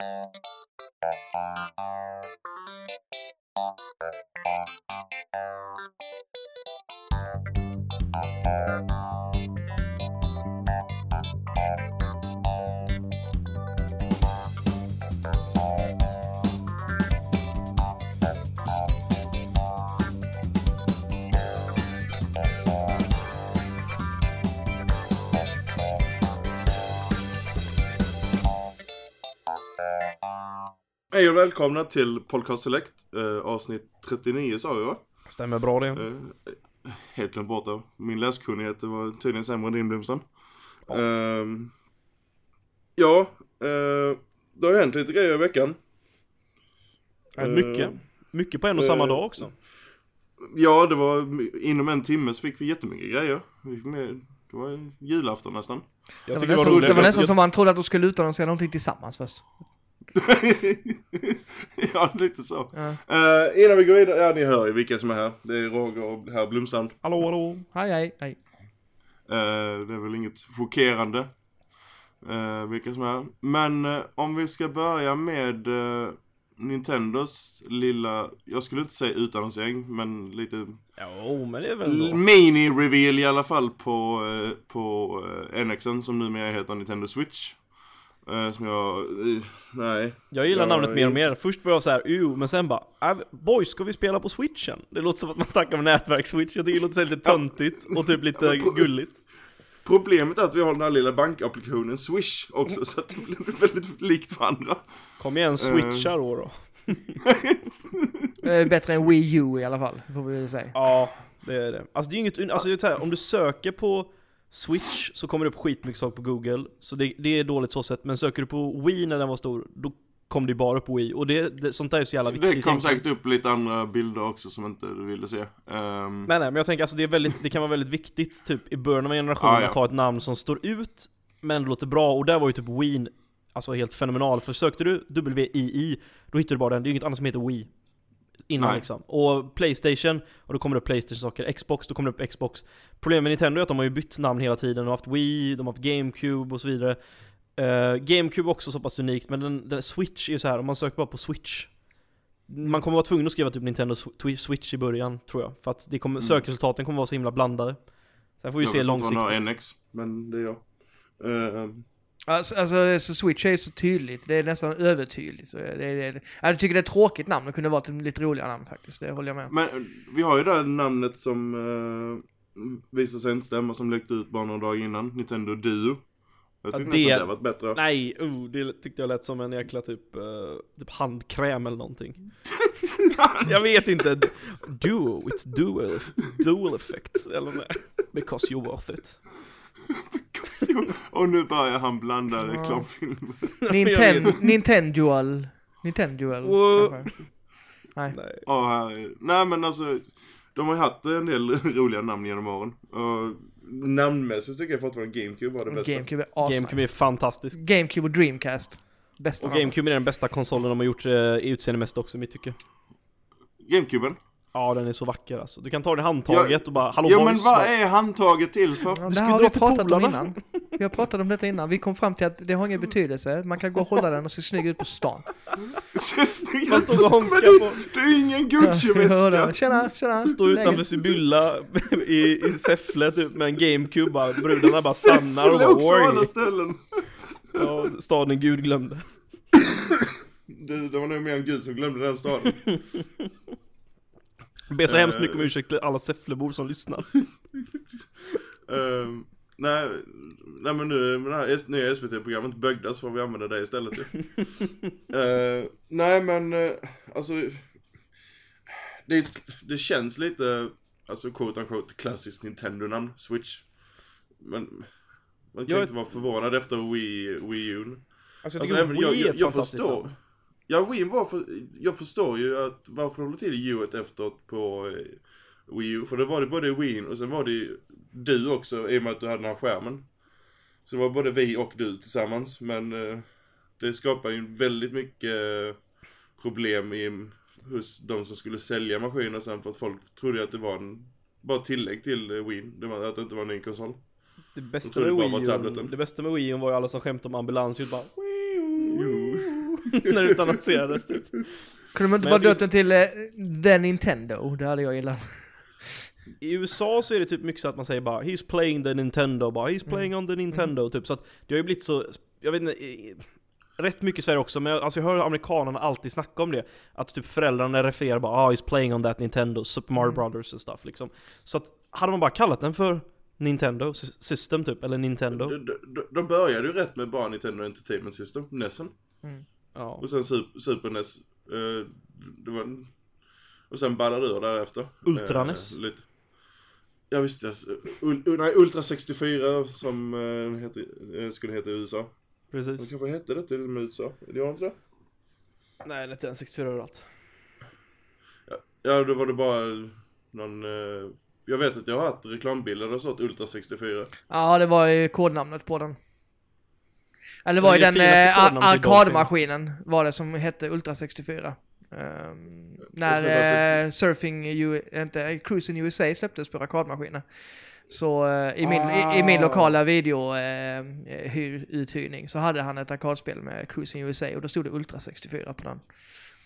Thank you. Hej och välkomna till Podcast Select, eh, avsnitt 39 sa vi va? Stämmer bra det. Eh, helt glömt bort det. Min läskunnighet var tydligen sämre än din Blomstrand. Ja, ehm, ja eh, det har hänt lite grejer i veckan. Eh, mycket. Mycket på en och samma dag också. Ja, det var inom en timme så fick vi jättemycket grejer. Vi fick med, det var julafton nästan. Jag det var, nästan, det var, det var nästan som man trodde att de skulle utannonsera någonting tillsammans först. ja, lite så. Ja. Uh, innan vi går vidare, ja ni hör ju vilka som är här. Det är Roger och herr Blomstrand. Hallå, hallå. Hej, hej, hej. Uh, det är väl inget chockerande. Uh, vilka som är här. Men om vi ska börja med Nintendos lilla, jag skulle inte säga utannonsering, men lite... Jo, men det är väl Mini-reveal i alla fall på, på NXen som numera heter Nintendo Switch. Eh, som jag, eh, nej. Jag gillar jag, namnet mer och mer. Först var jag så här, uh, men sen bara, äh, boys ska vi spela på switchen? Det låter som att man snackar om nätverksswitch, jag tycker det låter lite töntigt och typ lite gulligt. Problemet är att vi har den här lilla bankapplikationen Swish också, så att det blir väldigt likt varandra. Kom igen, switcha då då. bättre än Wii U i alla fall, får vi säga. Ja, det är det. Alltså det är inget, alltså det är här, om du söker på Switch så kommer det upp skitmycket saker på Google, så det, det, är dåligt så sett. Men söker du på Wii när den var stor, då kom det bara upp Wii. Och det, det, sånt där är så jävla viktigt. Det kom säkert upp lite andra bilder också som inte du ville se. Um... Nej nej, men jag tänker alltså det, är väldigt, det kan vara väldigt viktigt typ i början av en generation ah, ja. att ha ett namn som står ut, men låter bra. Och där var ju typ Wii Alltså helt fenomenal, för sökte du WII, då hittar du bara den, det är ju inget annat som heter Wii innan Nej. liksom. Och Playstation, och då kommer det upp Playstation-saker. Xbox, då kommer det upp Xbox. Problemet med Nintendo är att de har ju bytt namn hela tiden. De har haft Wii, de har haft GameCube och så vidare. Uh, GameCube också så pass unikt, men den, den Switch är ju så här om man söker bara på Switch man kommer vara tvungen att skriva typ Nintendo Switch i början, tror jag. För att det kommer, mm. sökresultaten kommer vara så himla blandade. Sen får vi se långsiktigt. Jag vet inte NX, men det är jag. Uh, Alltså, alltså, Switch är så tydligt, det är nästan övertydligt. Det, det, det, jag tycker det är ett tråkigt namn, det kunde varit ett lite roligare namn faktiskt, det håller jag med Men vi har ju det här namnet som uh, visar sig inte stämma, som läckte ut bara några dagar innan, Nintendo Duo. Jag tyckte det, nästan det varit bättre. Nej, uh, det tyckte jag lät som en jäkla typ, uh, typ handkräm eller någonting. jag vet inte. Duo, it's dual, dual effect, eller nej. Because you're worth it. Och nu börjar han blanda reklamfilmer. Ninten Nintendual. Nintendual. Nej. Nej. Oh, Nej men alltså, de har ju haft en del roliga namn genom åren. Och namnmässigt tycker jag fortfarande GameCube var det bästa. GameCube är, GameCube är fantastisk. GameCube och Dreamcast. Bästa Och GameCube är den bästa konsolen de har gjort eh, i utseendemässigt också i mitt tycke. GameCuben? Ja den är så vacker alltså. Du kan ta det handtaget ja, och bara hallå Ja boys, men vad är handtaget till för? Ja, det har vi pratat om innan. Vi har pratat om detta innan. Vi kom fram till att det har ingen betydelse. Man kan gå och hålla den och se snygg ut på stan. Se snygg ut på stan? på. Det är ingen Gucci-väska! tjena, tjena! Stå utanför Sibylla i, i Säffle typ med en GameCube bara. Brudarna bara stannar och bara också alla ställen. Ja, staden Gud glömde. Det, det var nog mer än Gud som glömde den staden. Ber så hemskt mycket om ursäkt till alla Säfflebor som lyssnar. uh, nej, nej men nu med det här nya SVT-programmet Bögdas får vi använda det istället ju. uh, nej men alltså det, det känns lite, alltså quote unquote klassiskt Nintendo-namn, Switch. Men man kan jag inte vara förvånad efter Wii, Wii U. Alltså, alltså även, jag, jag, jag förstår. Namn. Ja, Wii var för, jag förstår ju att varför de håller till U efteråt på eh, Wii U. För det var det både Wii och sen var det du också i och med att du hade den här skärmen. Så det var både vi och du tillsammans. Men eh, det skapar ju väldigt mycket problem i, hos de som skulle sälja maskiner sen för att folk trodde att det var en, bara tillägg till eh, Wii. Det var att det inte var en ny konsol. Det bästa, med Wii, det, det bästa med Wii var ju alla som skämtade om ambulansljud bara När det utannonserades typ. Kunde man inte bara döpt den till eh, The Nintendo? Det hade jag gillat. I USA så är det typ mycket så att man säger bara 'He's playing the Nintendo' bara 'He's playing on the Nintendo' typ så att det har ju blivit så, jag vet inte, i- Rätt mycket i Sverige också, men jag, alltså jag hör amerikanerna alltid snacka om det Att typ föräldrarna refererar bara ah, 'He's playing on that Nintendo' Super Mario Mm. Brothers och stuff liksom Så att, hade man bara kallat den för Nintendo Sy- System typ, eller Nintendo De, de, de började ju rätt med bara Nintendo Entertainment System, NESen. Ja, Och sen Super, Super NES. Eh, det var en... Och sen ballade ur därefter. Ultra Eh, lite. Ja visst. Ul, nej, Ultra 64 som eh, heter, eh, skulle heta i USA. Det precis kanske hette det till och med USA? Det gör inte det? Nej, det är inte en 64 överallt Ja, då var det bara någon... Eh, jag vet att jag har haft reklambilder det stått Ultra 64. Ja, det var ju kodnamnet på den. Eller var ju den eh, arkadmaskinen var det som hette Ultra 64. Ehm, när eh, Surfing, U inte, Cruising USA släpptes på arkadmaskiner. Så eh, i, min, i, i min Ah. lokala video eh, så hade han ett arkadspel med Cruising USA och då stod det Ultra 64 på den.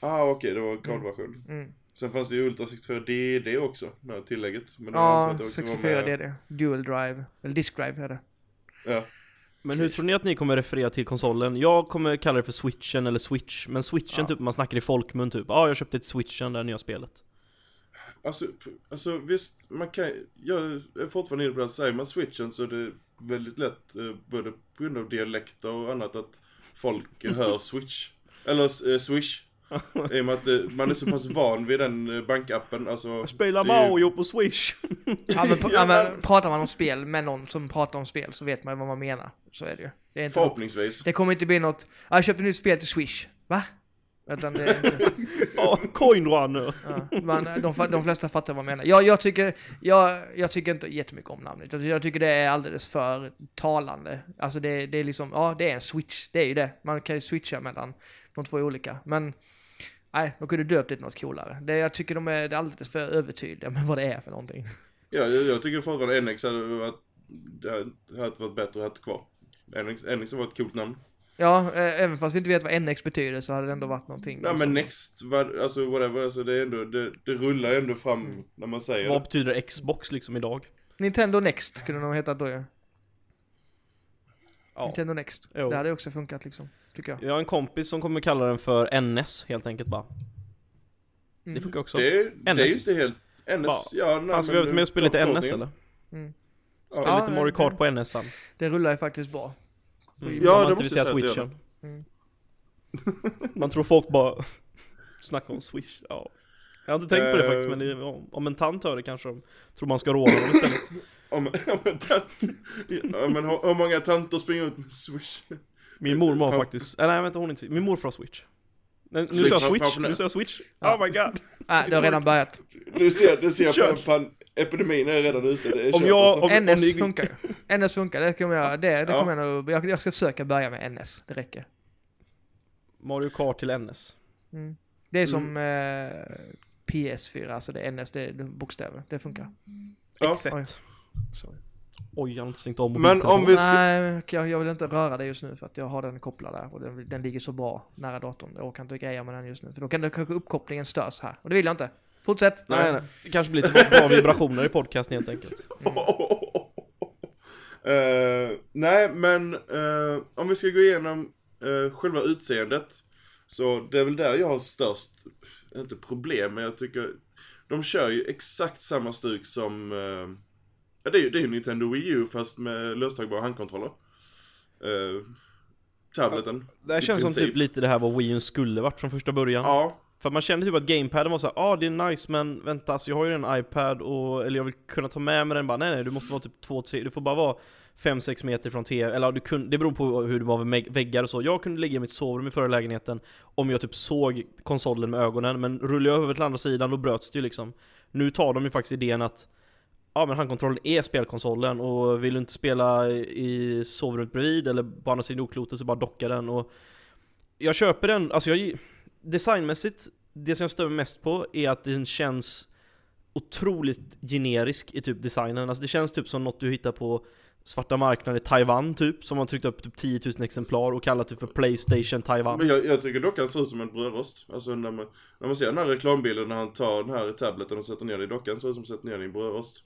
Ah okej, det var kodversion. Mm. Sen fanns det ju Ultra 64 DD också, det här tillägget. Men Ja, var 64 med- det är det. Dual drive, eller disk drive är det. Ja. Men hur tror ni att ni kommer referera till konsolen? Jag kommer kalla det för switchen eller switch Men switchen Ja. typ, man snackar i folkmun typ Ja, ah, jag köpte ett switchen, det här nya spelet Alltså, alltså visst, man kan Jag är fortfarande inne på det, säger man switchen så är det väldigt lätt, eh, både på grund av dialekter och annat, att folk hör switch. Eller eh, swish. I och med att eh, man är så pass van vid den eh, bankappen, alltså. Jag spelar det är ju- Mario på swish Ja, men, Ja, men pratar man om spel med någon som pratar om spel så vet man vad man menar. Så är det ju. Det, är inte något, Förhoppningsvis. det kommer inte bli något, ja, jag köpte ett nytt spel till Swish. Va? Utan det är inte, Ja, coin runner ja, man, de, de flesta fattar vad man menar. Jag, jag, tycker, jag, jag tycker inte jättemycket om namnet. Jag, jag tycker det är alldeles för talande. Alltså det, det är liksom, ja det är en switch, det är ju det. Man kan ju switcha mellan de två olika. Men nej, de kunde döpt det till något coolare. Det, jag tycker de är, alldeles för övertydliga med vad det är för någonting. Ja, jag, jag tycker fortfarande NX hade varit, det hade varit bättre att ha kvar. NX, NX var ett coolt namn. Ja, eh, även fast vi inte vet vad NX betyder så hade det ändå varit någonting. Nej men Next, vad, alltså whatever, alltså det är ändå, det, det rullar ändå fram när man säger Vad det. betyder Xbox liksom idag? Nintendo Next skulle de heta då ju. Ja. Nintendo Next. Jo. Det hade också funkat liksom, tycker jag. Jag har en kompis som kommer kalla den för NS helt enkelt bara Det Mm. funkar också Det, är- det är ju NS. inte helt, NS, Va? ja nej, Fan, ska vi ut med och spela lite NS eller? Mm. Spela Ja, Ja, lite Mario ja, Kart på NS sen Det rullar ju faktiskt bra. mm. Ja, Om man det måste säga jag säga att det switchen Mm. Man tror folk bara snackar om swish, ja Jag har inte tänkt på det Eh. faktiskt men det, om, om en tant hör det kanske de tror man ska råna dem istället Om, om en tant, ja, men hur, många tanter springer ut med swish? Min mormor har faktiskt, äh, nej vänta hon inte, min morfar har switch Nej, Nu sa jag switch, nu sa jag switch, Ja. oh my god Nej, det har redan börjat. Du ser, du ser Kört. pan, epidemin är redan ute, det är Om jag- om- NS ni- funkar ju. NS funkar, det kommer jag, det, det Ja. kommer jag nog, jag, jag ska försöka börja med NS, det räcker. Mario Kart till NS Mm. Det är som eh, PS4, alltså det är NS, det är bokstäver, det funkar. Ja. X1 Oj. Jag har inte stängt av Men om vi Nej, jag, jag vill inte röra det just nu för att jag har den kopplad där och den, den ligger så bra nära datorn. Jag orkar inte greja med den just nu för då kan det kanske uppkopplingen störs här och det vill jag inte. Fortsätt! Nej, nej, det kanske blir lite bra vibrationer i podcasten helt enkelt Eh, nej, men eh, om vi ska gå igenom uh, själva utseendet. Så det är väl där jag har störst, inte problem, men jag tycker de kör ju exakt samma stuk som, eh, ja det är ju det är Nintendo Wii U fast med löstagbara handkontroller. Uh, tableten. Det här känns som princip. typ lite det här vad Wii U skulle varit från första början Ja, För man kände typ att gamepaden var såhär, ja ah, det är nice men vänta alltså jag har ju en iPad och, eller jag vill kunna ta med mig den bara, nej nej du måste vara typ 2-3, du får bara vara 5-6 meter från TV, eller ja, du kunde, det beror på hur det var med väggar och så. Jag kunde ligga i mitt sovrum i förra lägenheten om jag typ såg konsolen med ögonen, men rullade jag över till andra sidan då bröts det ju liksom. Nu tar de ju faktiskt idén att Ja men handkontrollen är spelkonsolen och vill du inte spela i i sovrummet bredvid eller på andra sidan jordklotet så bara docka den och Jag köper den, alltså jag Designmässigt, det som jag stör mig mest på är att den känns otroligt generisk i typ designen. Alltså det känns typ som något du hittar på svarta marknaden i Taiwan typ, som har tryckt upp typ 10 000 exemplar och kallat det för Playstation Taiwan. Men jag, jag tycker dock han ser ut som en brödrost. Alltså när man, när man ser den här reklambilden när han tar den här i tableten och sätter ner den i dockan ser ut som sätta ner den i en brödrost.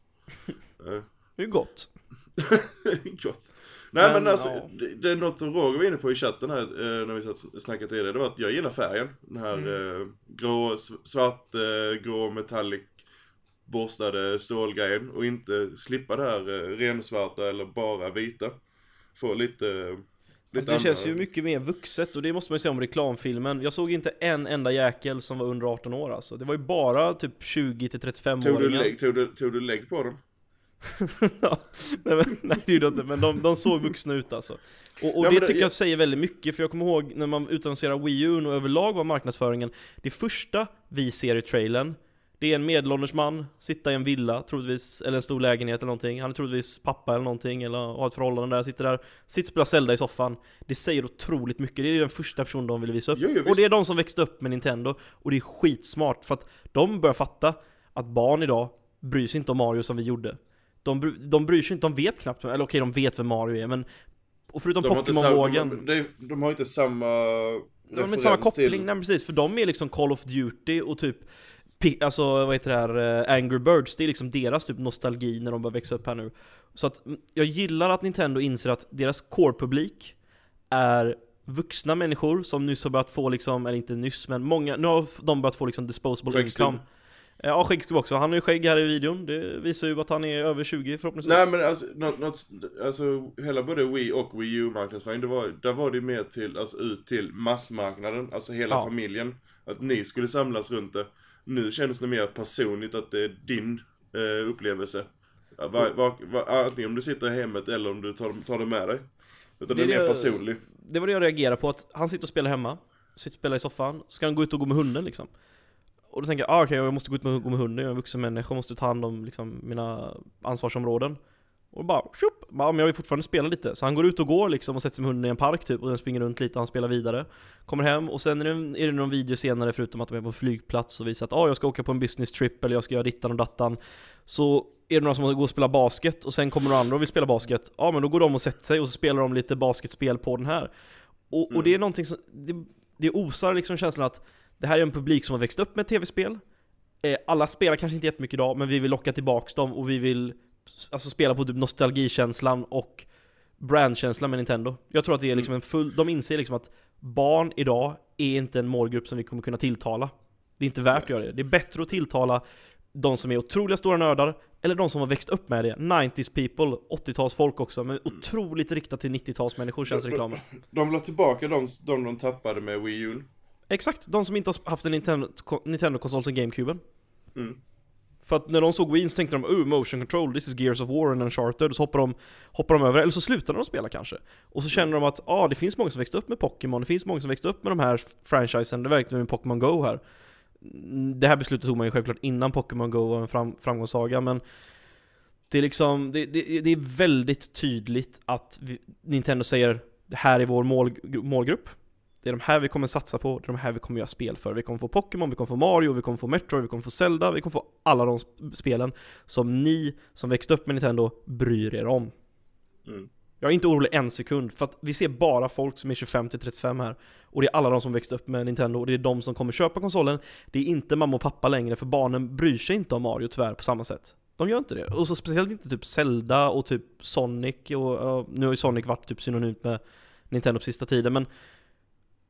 det är gott. gott. Nej men, men alltså, ja. det, det, är något Roger var inne på i chatten här eh, när vi satt och snackade det. Det var att jag gillar färgen. Den här mm. eh, grå, svart, eh, grå metallic borstade stålgrejen och inte slippa det här eh, rensvarta eller bara vita. Få lite, lite alltså det känns ju mycket mer vuxet och det måste man ju säga om reklamfilmen. Jag såg inte en enda jäkel som var under 18 år alltså. Det var ju bara typ 20 till 35 tog du, lägg, tog, du, tog du lägg på dem? ja, nej, men, nej det gjorde jag inte, men de, de såg vuxna ut alltså. Och, och ja, det, det tycker jag säger väldigt mycket, för jag kommer ihåg när man utannonserade Wii U och överlag var marknadsföringen, det första vi ser i trailern det är en medelålders man, sitta i en villa troligtvis, eller en stor lägenhet eller någonting. Han är troligtvis pappa eller någonting, eller har ett förhållande där, sitter där, sitter och spelar Zelda i soffan. Det säger otroligt mycket, det är den första personen de vill visa upp. Jo, jo, och det är de som växte upp med Nintendo, och det är skitsmart, för att de börjar fatta att barn idag bryr sig inte om Mario som vi gjorde. De, de bryr sig inte, de vet knappt, eller okej de vet vem Mario är, men och förutom Pokémon-vågen de, de, de, har inte samma De har inte samma koppling, till... nej precis, för de är liksom Call of Duty och typ Alltså vad heter det här, uh, Angry Birds, det är liksom deras typ nostalgi när de börjar växa upp här nu Så att mm, jag gillar att Nintendo inser att deras core-publik är vuxna människor som nyss har börjat få liksom, eller inte nyss men många, nu har de börjat få liksom disposable income Ja, skäggskruv också. Han har ju skägg här i videon. Det visar ju att han är över 20 förhoppningsvis. Nej men alltså, något, något, alltså hela både Wii och Wii U marknadsföring, det var, där var det mer till, alltså ut till massmarknaden, alltså hela ja. familjen. Att ni skulle samlas runt det. Nu känns det mer personligt att det är din eh, upplevelse. Var, var, var, antingen om du sitter i hemmet eller om du tar, tar det med dig. Utan det, är mer jag, personlig. Det var det jag reagerade på, att han sitter och spelar hemma. Sitter och spelar i soffan. Ska han gå ut och gå med hunden liksom? Och då tänker jag, ah, okej okay, jag måste gå ut och gå med hunden, jag är en vuxen människa, måste ta hand om liksom, mina ansvarsområden. Och bara, tjup, bara, men jag vill fortfarande spela lite. Så han går ut och går liksom och sätter sig med hunden i en park typ och den springer runt lite och han spelar vidare. Kommer hem och sen är det, är det någon video senare förutom att de är på en flygplats och visar att ah, jag ska åka på en business trip eller jag ska göra dittan och dattan. Så är det några som går och spela basket och sen kommer några andra och vill spela basket. Ja men då går de och sätter sig och så spelar de lite basketspel på den här. Och, mm. och det är någonting som, det, det osar liksom känslan att det här är en publik som har växt upp med tv-spel. Eh, alla spelar kanske inte jättemycket idag, men vi vill locka tillbaks dem och vi vill alltså spela på typ nostalgikänslan och brandkänslan med Nintendo. Jag tror att det är liksom en full, de inser liksom att barn idag är inte en målgrupp som vi kommer kunna tilltala. Det är inte värt att göra det. Det är bättre att tilltala de som är otroliga stora nördar, eller de som har växt upp med det. 90s people, 80-talsfolk också, men otroligt riktat till 90-talsmänniskor känns reklamen. De la tillbaka de, de de tappade med Wii U. Exakt, de som inte har haft en Nintendo-konsol Nintendo sen GameCuben. Mm. För att när de såg Wien så tänkte de oh, motion control, this is Gears of War and Uncharted, och så hoppar de, hoppar de över, eller så slutar de spela kanske. Och så känner de att ah, det finns många som växte upp med Pokémon, det finns många som växte upp med de här franchisen, det verkar med Pokémon Go här. Mm, det här beslutet tog man ju självklart innan Pokémon Go var en fram, framgångssaga, men det är liksom, det, det, det är väldigt tydligt att vi, Nintendo säger det här är vår mål, målgrupp. Det är de här vi kommer satsa på, det är de här vi kommer göra spel för. Vi kommer få Pokémon, vi kommer få Mario, vi kommer få Metroid, vi kommer få Zelda, vi kommer få alla de spelen som ni som växte upp med Nintendo bryr er om. Mm. Jag är inte orolig en sekund, för att vi ser bara folk som är 25-35 här. Och det är alla de som växte upp med Nintendo, och det är de som kommer köpa konsolen. Det är inte mamma och pappa längre, för barnen bryr sig inte om Mario tyvärr på samma sätt. De gör inte det. Och så speciellt inte typ Zelda och typ Sonic, och, och nu har ju Sonic varit typ synonymt med Nintendo på sista tiden, men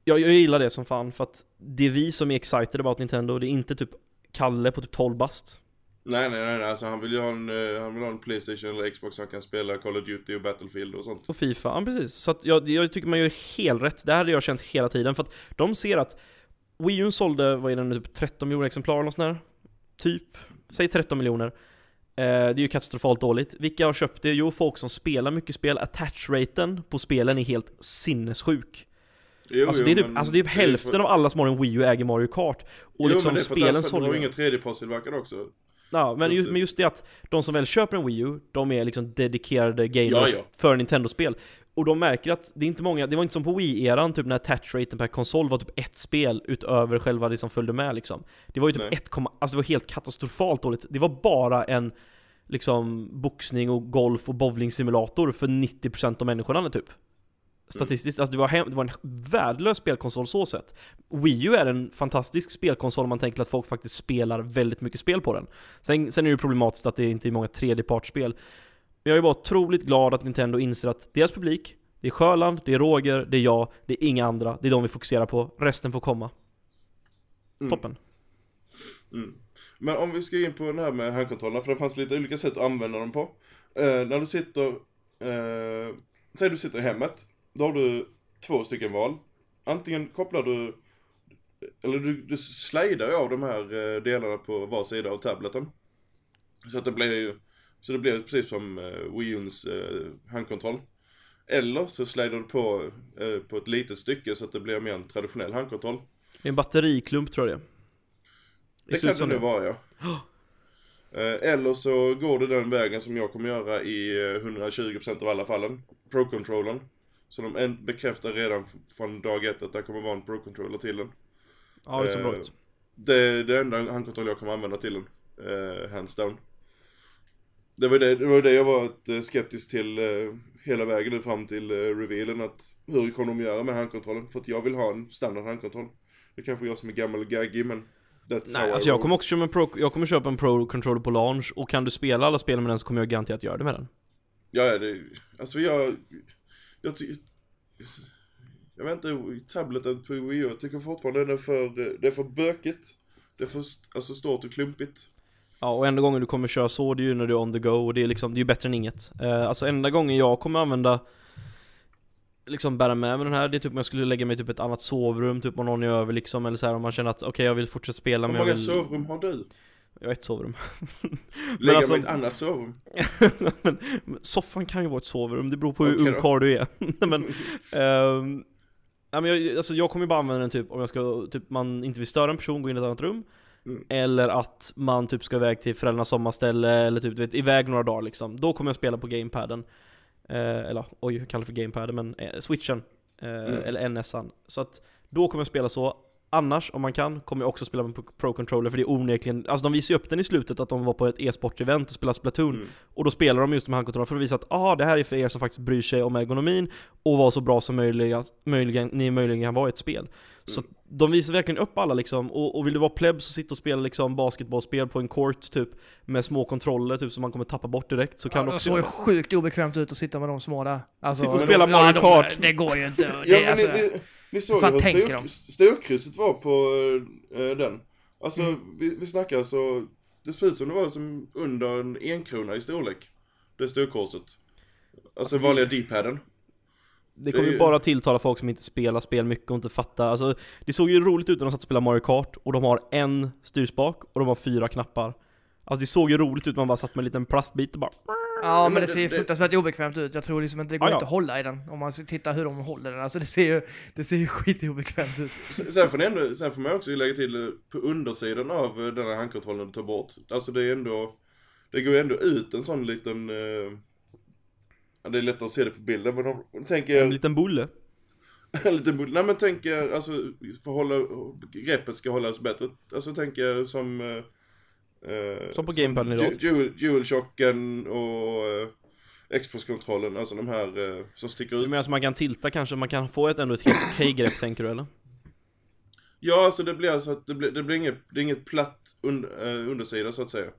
jag, jag gillar det som fan för att det är vi som är excited about Nintendo, det är inte typ Kalle på typ 12 bast. Nej nej nej, alltså han vill ju ha en, uh, han vill ha en Playstation eller Xbox så han kan spela Call of Duty och Battlefield och sånt. Och Fifa, ja precis. Så att jag, jag tycker man gör helt rätt. Det här hade jag känt hela tiden för att de ser att Wii U sålde, vad är det nu, typ 13 miljoner exemplar eller sånt där? Typ, säg 13 miljoner. Eh, det är ju katastrofalt dåligt. Vilka har köpt det? Jo, folk som spelar mycket spel. Attach-raten på spelen är helt sinnessjuk. Jo, alltså, jo, det är typ, alltså det är typ hälften för... av alla som har en Wii U äger Mario Kart. Och jo, liksom men det är för spelen sålde... De har ju inga tredjepartstillverkare också. Ja, men just, men just det att de som väl köper en Wii U, de är liksom dedikerade gamers ja, ja. för Nintendo-spel. Och de märker att det är inte många, det var inte som på Wii-eran, typ när touch-raten per konsol var typ ett spel utöver själva det som följde med liksom. Det var ju typ Nej. 1, alltså det var helt katastrofalt dåligt. Det var bara en liksom boxning och golf och bowlingsimulator för 90% av människorna typ. Statistiskt, alltså det var, hem, det var en värdelös spelkonsol så sett. Wii U är en fantastisk spelkonsol om man tänker att folk faktiskt spelar väldigt mycket spel på den. Sen, sen är det ju problematiskt att det inte är många tredjepartsspel. Men jag är bara otroligt glad att Nintendo inser att deras publik, det är Sjöland, det är Roger, det är jag, det är inga andra, det är de vi fokuserar på, resten får komma. Mm. Toppen. Mm. Men om vi ska in på den här med handkontrollerna, för det fanns lite olika sätt att använda dem på. Eh, när du sitter, eh, säg du sitter i hemmet, då har du två stycken val. Antingen kopplar du, eller du, du slidar av de här eh, delarna på var sida av tableten. Så att det blir så det blir precis som eh, Wii U's eh, handkontroll. Eller så slidar du på, på ett litet stycke så att det blir mer en traditionell handkontroll. Är en batteriklump tror jag det Det, det kan det nu vara ja. Eh, eller så går det den vägen som jag kommer göra i 120% eh, av alla fallen. Pro-controllern. Så de bekräftar redan från dag ett att det kommer vara en Pro-controller till den. Ja, det så bra ut. Det är det enda handkontroll jag kommer använda till den. hands down. Det var det, det var det jag var eh, skeptisk till uh, hela vägen nu fram till uh, revealen att hur kommer de göra med handkontrollen? För att jag vill ha en standard handkontroll. Det är kanske jag som är gammal och gaggig men That's Nej, alltså jag kommer också köpa en Pro, jag kommer köpa en Pro Controller på launch och kan du spela alla spel med den så kommer jag garanterat göra det med den. Ja, det, alltså jag, jag jag vet inte, tableten på Wii U, jag tycker fortfarande den är för, det är för bökigt. Det är för, alltså stort och klumpigt. Ja, och enda gången du kommer köra så, det är ju när du är on the go, och det är liksom, det är ju bättre än inget. Uh, alltså enda gången jag kommer använda Liksom bära med mig den här, det är typ om jag skulle lägga mig i typ ett annat sovrum, typ om någon är över liksom, eller så här, om man känner att okej okay, jag vill fortsätta spela men Hur många vill... sovrum har du? Jag har ett sovrum Lägga alltså... mig i ett annat sovrum? men, soffan kan ju vara ett sovrum, det beror på hur ung karl du är men, uh, Nej men jag, alltså jag kommer ju bara använda den typ om jag ska, typ man inte vill störa en person, gå in i ett annat rum Mm. Eller att man typ ska iväg till föräldrarnas sommarställe eller typ du vet, iväg några dagar liksom. Då kommer jag spela på gamepaden. Eh, eller oj, jag kallar det för gamepaden, men eh, switchen. Eh, mm. Eller NSan. Så att då kommer jag spela så. Annars, om man kan, kommer jag också spela med Pro-controller för det är onekligen, alltså de visar ju upp den i slutet att de var på ett e-sport-event och spelade Splatoon. Mm. Och då spelar de just med handkontroller för att visa att aha, det här är för er som faktiskt bryr sig om ergonomin och vara så bra som möjliga, möjligen, ni möjligen kan vara i ett spel. Så de visar verkligen upp alla liksom, och, och vill du vara pleb så sitta och spela liksom basketbollspel på en court typ Med små kontroller typ som man kommer tappa bort direkt så kan ja, du också... Det. såg sjukt obekvämt ut att sitta med de små där. Alltså, Sitta och spela Mario Kart. de, Det går ju inte, det, ja, alltså, ni, ni, ni såg ju hur styrkrysset var på äh, den. Alltså mm. vi, vi snackar så Det ser ut som det var som under en enkrona i storlek Det styrkorset Alltså, alltså vanliga D-paden det kommer ju bara tilltala folk som inte spelar spel mycket och inte fattar. Alltså, det såg ju roligt ut när de satt och spelade Mario Kart och de har en styrspak och de har fyra knappar. Alltså det såg ju roligt ut, man bara satt med en liten plastbit och bara... Ja men det ser ju fruktansvärt obekvämt ut. Jag tror liksom inte det går ja, ja. inte att hålla i den. Om man tittar hur de håller den. Alltså det ser ju, det ser ju skitobekvämt ut. Sen får, ändå, sen får man också lägga till på undersidan av den här handkontrollen du tar bort. Alltså det är ändå, det går ju ändå ut en sån liten eh, Ja, det är lättare att se det på bilden, men om, tänker En liten bulle? en liten bulle, nej men tänker alltså, för hålla, greppet ska hållas bättre. Alltså tänker som... Eh, som på gamepaden idag? DualShocken och eh, Xbox-kontrollen, alltså de här eh, som sticker ut. Du menar att man kan tilta kanske, man kan få ett ändå ett helt okej grepp tänker du eller? Ja, alltså det blir alltså att det blir, det blir inget, det är inget platt und, eh, undersida så att säga.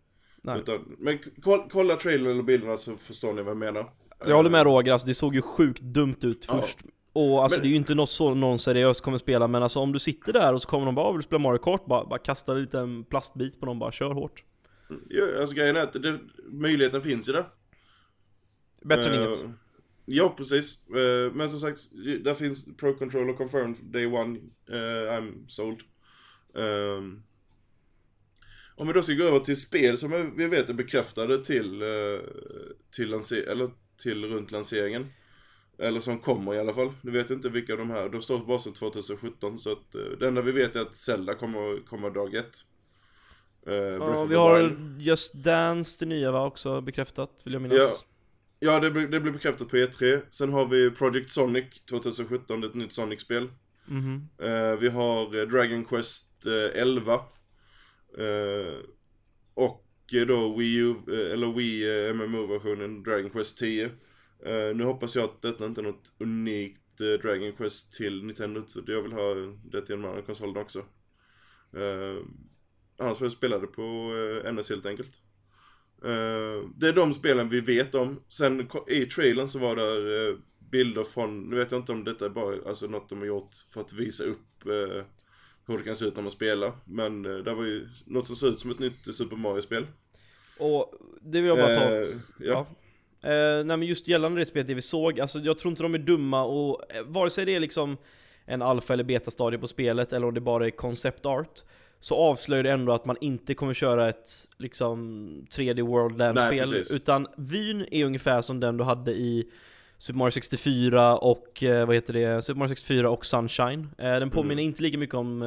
Nej. Utan, men kolla, kolla trailern eller bilderna så förstår ni vad jag menar. Jag håller med Roger, alltså det såg ju sjukt dumt ut först. Ja. Och alltså men... det är ju inte något så någon seriöst kommer spela, men alltså om du sitter där och så kommer de bara, vill spela Mario Kart, bara, bara kasta en liten plastbit på dem, bara kör hårt. Ja, alltså grejen är att det, möjligheten finns ju där. Bättre än uh, inget. Ja, precis. Uh, men som sagt, där finns Pro Controller confirmed day one, uh, I'm sold. Um, om vi då ska gå över till spel som vi vet är bekräftade till, till, eller till runt lanseringen. Eller som kommer i alla fall. Nu vet inte vilka de här, de står bara som 2017 så att uh, det enda vi vet är att Zelda kommer, kommer dag ett. Uh, ja, vi har. Just Dance, det nya var också bekräftat, vill jag minnas. Ja, ja det, det blev bekräftat på E3. Sen har vi Project Sonic 2017, ett nytt Sonic-spel. Mm -hmm. uh, vi har Dragon Quest 11. och Eh, då Wii U, eh, eller Wii eh, MMO-versionen Dragon Quest 10. Nu hoppas jag att detta inte är något unikt Dragon Quest till Nintendo. Jag vill ha det till de andra konsolerna också. Annars får jag spela det på NS helt enkelt. Det är de spelen vi vet om. Sen i trailern så var det bilder från, nu vet jag inte om detta är bara alltså, något de har gjort för att visa upp hur det kan se ut när man spelar. Men eh, det var ju något som ser ut som ett nytt Super Mario-spel. Och det vill jag bara ta. Eh, ja. ja. Eh, nej men just gällande det spelet, det vi såg, alltså jag tror inte de är dumma och eh, vare sig det är liksom en alfa eller beta-stadie på spelet eller om det bara är concept art så avslöjar det ändå att man inte kommer köra ett liksom 3D World Land-spel utan vyn är ungefär som den du hade i Super Mario 64 och, eh, vad heter det, Super Mario 64 och Sunshine. Eh, den påminner mm. inte lika mycket om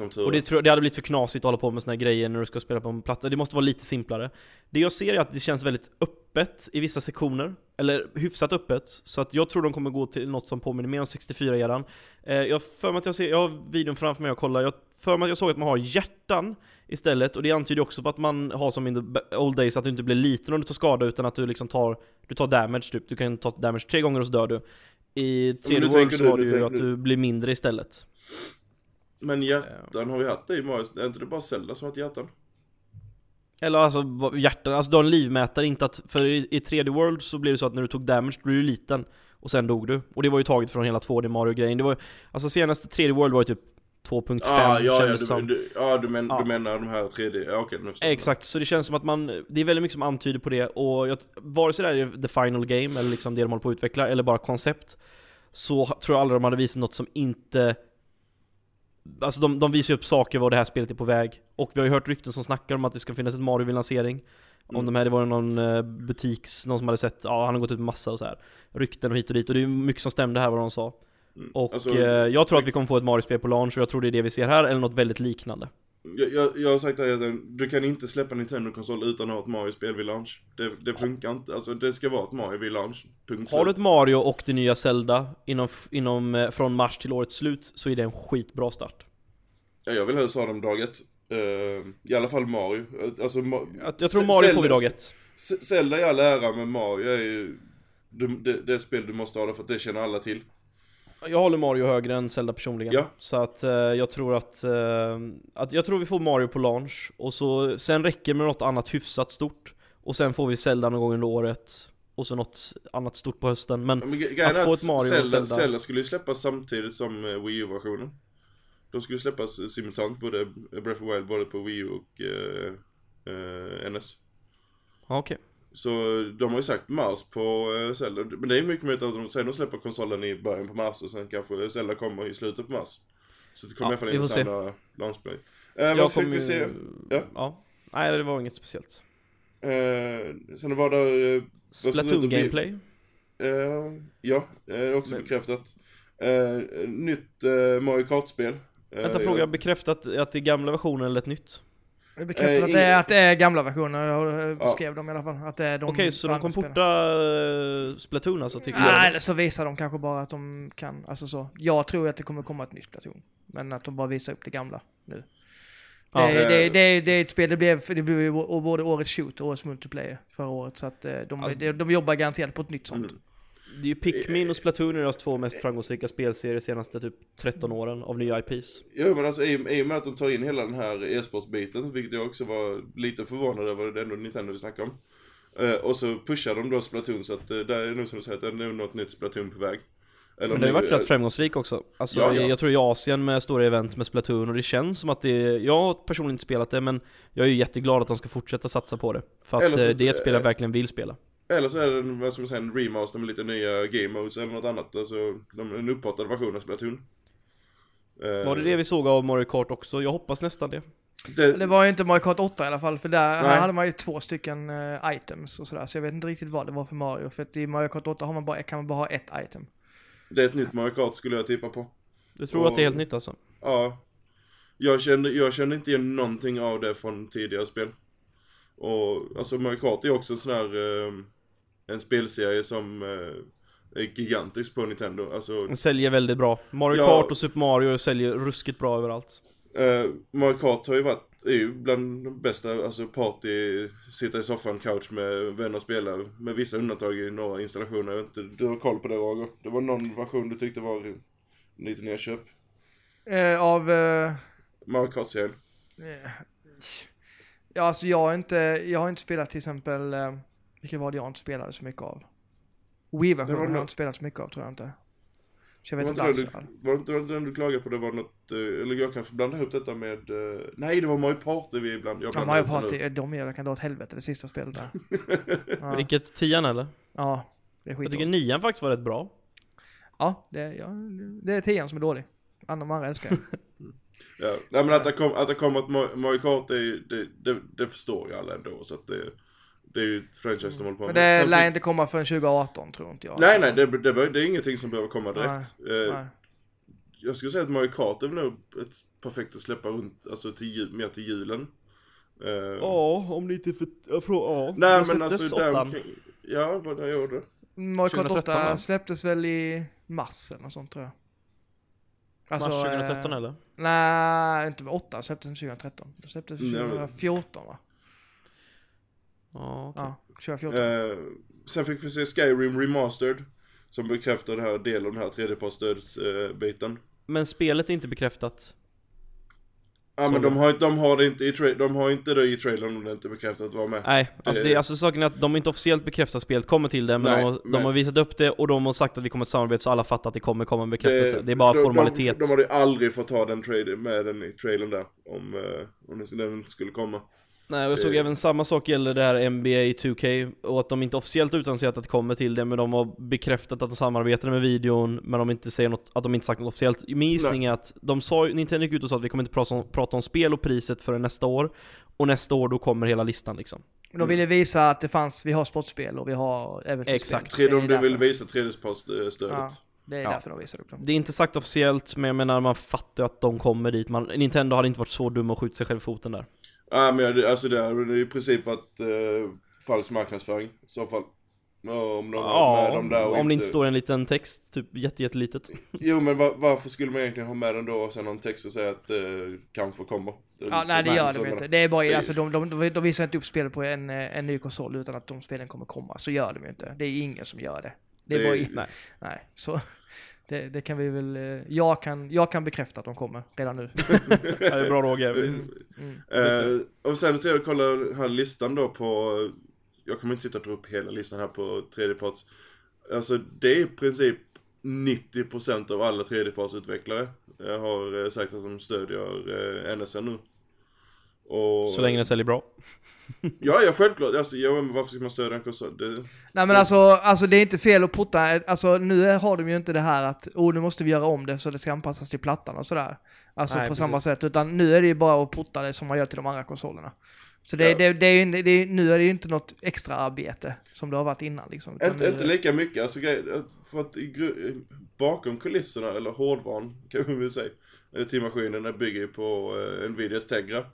eh, Galaxy. Och det, tror, det hade blivit för knasigt att hålla på med såna här grejer när du ska spela på en platta. Det måste vara lite simplare. Det jag ser är att det känns väldigt öppet i vissa sektioner. Eller hyfsat öppet. Så att jag tror de kommer gå till något som påminner mer om 64-eran. jag för mig att jag ser, jag har videon framför mig och kollar. Jag för mig att jag såg att man har hjärtan istället. Och det antyder också på att man har som in the old days, att du inte blir liten om du tar skada utan att du liksom tar, du tar damage typ. Du kan ta damage tre gånger och så dör du. I tredje World så var det ju att du blir mindre istället. Men hjärtan har vi haft det i Mario, är inte det bara Zelda som har haft hjärtan? Eller alltså hjärtan, alltså du har en livmätare, inte att, för i, i 3D World så blir det så att när du tog damage, blir du liten och sen dog du. Och det var ju taget från hela 2D Mario-grejen. Det var alltså senaste 3D World var ju typ 2.5 ah, ja, ja, du, som. Du, ja, du, men, ja. du menar de här 3D, ja, okej okay, Exakt, så det känns som att man, det är väldigt mycket som antyder på det och jag, vare sig det är the final game eller liksom det de håller på att utveckla eller bara koncept Så tror jag aldrig de hade visat något som inte Alltså de, de visar upp saker vad det här spelet är på väg Och vi har ju hört rykten som snackar om att det ska finnas ett Mario vid lansering mm. Om de här, det var någon eh, butiks, någon som hade sett, ja han har gått ut med massa och så här Rykten och hit och dit och det är mycket som stämde här vad de sa Mm. Och alltså, eh, jag tror att vi kommer få ett Mario-spel på launch och jag tror det är det vi ser här, eller något väldigt liknande. Jag, jag, jag har sagt att du kan inte släppa Nintendo-konsol utan att ha ett Mario-spel vid launch. Det, det funkar inte, alltså det ska vara ett Mario vid launch. Punkt har du ett Mario och det nya Zelda inom, inom, eh, från mars till årets slut så är det en skitbra start. Ja, jag vill helst ha dem dag ett. Uh, I alla fall Mario. Alltså, Ma jag, jag tror Mario får vi dag ett. Zelda i all ära, men Mario är ju det, det, det spel du måste ha det för att det känner alla till. Jag håller Mario högre än Zelda personligen. Ja. Så att eh, jag tror att, eh, att, jag tror vi får Mario på launch, och så, sen räcker det med något annat hyfsat stort. Och sen får vi Zelda någon gång under året, och så något annat stort på hösten. Men, men att få ett Mario Zelda, och Zelda... Zelda skulle ju släppas samtidigt som eh, Wii U-versionen. De skulle släppas simultant, både Breath of Wild, både på Wii U och eh, eh, NS. Okej. Okay. Så de har ju sagt mars på eh, Zelda. Men det är mycket möjligt att de säger de släpper konsolen i början på mars och sen kanske Zelda kommer i slutet på mars. Så det kommer ja, i alla fall in samma launchplay. Eh, vad fick vi se? Ja. ja. Nej, det var inget speciellt. Eh, sen var det... Eh, Splatoon gameplay. Eh, ja, det är också Men... bekräftat. Eh, nytt eh, Mario Kart-spel. Vänta, fråga bekräftat att det är gamla versionen eller ett nytt? Det är bekräftat eh, att, det är, att det är gamla versioner, jag beskrev ja. dem i alla fall. Att det är de Okej, så de kommer porta uh, Splatoon alltså? Tycker Nej, jag. eller så visar de kanske bara att de kan, alltså så. Jag tror att det kommer komma ett nytt Splatoon. Men att de bara visar upp det gamla nu. Ja, det, det, det, det, det är ett spel, det blev, det blev både årets shoot och årets multiplayer förra året. Så att eh, de, alltså, de, de jobbar garanterat på ett nytt sånt. Det är ju Pikmin och Splatoon är deras två mest framgångsrika spelserier de senaste typ 13 åren av nya IPs. Jo men alltså i, och med att de tar in hela den här e-sportsbiten, vilket jag också var lite förvånad över, det är ändå Nintendo vi snackar om. Uh, och så pushar de då Splatoon så att uh, där är nu som du säger, det är nog något nytt Splatoon på väg. Eller men det har ju varit rätt framgångsrik också. Alltså ja, ja. jag tror i Asien med stora event med Splatoon och det känns som att det är, jag har personligen inte spelat det men jag är ju jätteglad att de ska fortsätta satsa på det. För att, att eh, det är ett spel jag verkligen vill spela. Eller så är det en, vad ska man säga, en remaster med lite nya game modes eller något annat. Alltså en upphottad version av Splatoon. Var det det vi såg av Mario Kart också? Jag hoppas nästan det. Det, det var ju inte Mario Kart 8 i alla fall, för där här hade man ju två stycken uh, items och sådär. Så jag vet inte riktigt vad det var för Mario, för att i Mario Kart 8 har man bara, kan man bara ha ett item. Det är ett nytt Mario Kart skulle jag tippa på. Du tror och, att det är helt nytt alltså? Ja. Jag kände, jag kände inte igen någonting av det från tidigare spel. Och alltså Mario Kart är också en sån här... Uh, en spelserie som eh, är gigantisk på Nintendo. Alltså, den säljer väldigt bra. Mario ja, Kart och Super Mario säljer ruskigt bra överallt. Uh, Mario Kart har ju varit, är ju bland de bästa, alltså party, sitta i soffan, couch med vänner och spela. Med vissa undantag i några installationer. Jag vet inte, du har koll på det Roger? Det var någon version du tyckte var lite nerköp? Uh, av... Uh... Mario Kart-serien? Uh, ja, alltså jag har inte, jag har inte spelat till exempel, uh, vilket var det jag inte spelade så mycket av? Wii-versionen har jag inte spelat så mycket av tror jag inte. Så jag vet inte alls. Var det inte den du klagade på? Det var något, eh, eller jag kanske blandar ihop detta med, uh, nej det var Mario Party vi ibland, jag Ja Mario Party, de är, jag kan dra åt helvete det sista spelet där. ja. Vilket, tian eller? Ja, det är skit Jag tycker nian faktiskt var rätt bra. Ja, det, ja, det är tian som är dålig. Andra andra älskar jag. ja, nej men att det kom, att det kom att Mario Kart, det, det, det, det förstår ju alla ändå så att det det är ju ett franchise de håller på med. Men det lär inte komma förrän 2018 tror inte jag. Nej, nej, det, det, det är ingenting som behöver komma direkt. Nej, eh, nej. Jag skulle säga att Mario Kart är nog ett perfekt att släppa runt, alltså till, mer till julen. Eh, ja, om det inte är för... Ja, ja. Nej men alltså, där, ja, vad när gjorde? Mario Kart 8 släpptes väl i mars eller något sånt tror jag. Alltså, mars 2013 eh, eller? Nej, inte 8 släpptes 2013. Det släpptes 2014 va? Ja, okay. ja 2014. Eh, sen fick vi se Skyrim Remastered. Som bekräftar den här delen, den här tredjepartsstödsbiten. Eh, men spelet är inte bekräftat? Ja men de har, de har det inte i tra- de har inte det i trailern om det inte bekräftat att vara med. Nej, alltså, det, alltså saken är att de har inte officiellt bekräftat spelet kommer till det, men, Nej, de, har, men de har visat upp det och de har sagt att vi kommer att samarbeta så alla fattar att det kommer komma en bekräftelse. Det, det är bara de, formalitet. De, de, de hade aldrig fått ha den trade, med den i trailern där, om, uh, om den skulle komma. Nej, och jag såg eh. även samma sak gäller det här NBA 2K, och att de inte officiellt utannonserat att det kommer till det, men de har bekräftat att de samarbetar med videon, men de inte säger något, att de inte sagt något officiellt. Min gissning är att de sa, Nintendo gick ut och sa att vi kommer inte prata om, prata om spel och priset förrän nästa år, och nästa år då kommer hela listan liksom. De ville visa att det fanns, vi har sportspel och vi har äventyrsspel. Exakt. De, de vill visa tredjepartsstödet. Ja. Det är ja. därför de visar upp dem. Det är inte sagt officiellt, men jag menar man fattar ju att de kommer dit. Man, Nintendo hade inte varit så dum och skjutit sig själv i foten där. Ja men alltså det är i princip att uh, falsk marknadsföring i så fall. Om de ja, med dem där och om inte... det inte står en liten text, typ jättejättelitet. Jo men var, varför skulle man egentligen ha med den då och sen någon text och säga att det uh, kanske kommer? Ja nej det gör de inte. Det är bara, det... alltså de, de, de, de visar inte upp spel på en, eh, en ny konsol utan att de spelen kommer komma. Så gör de ju inte. Det är ingen som gör det. Det är det... bara, nej. nej. Så det, det, kan vi väl, eh, jag kan, jag kan bekräfta att de kommer redan nu. det är bra Roger. Mm. Uh, och sen så jag kollar den här listan då på, jag kommer inte sitta och dra upp hela listan här på tredjeparts. Alltså det är i princip 90% av alla tredjepartsutvecklare jag har eh, sagt att de stödjer NSN nu. Och... Så länge den säljer bra. Ja, ja självklart. Alltså, ja, men varför ska man stödja en konsol? Det... Nej men alltså, alltså det är inte fel att putta, alltså nu har de ju inte det här att, oh nu måste vi göra om det så det ska anpassas till plattan och sådär. Alltså Nej, på precis. samma sätt, utan nu är det ju bara att putta det som man gör till de andra konsolerna. Så det, ja. det, det, är det är, nu är det ju inte något extra arbete som det har varit innan liksom. Inte, nu... inte lika mycket, alltså för att bakom kulisserna, eller hårdvaran kan vi väl säga, teammaskinen bygger ju på uh, Nvidias Tegra.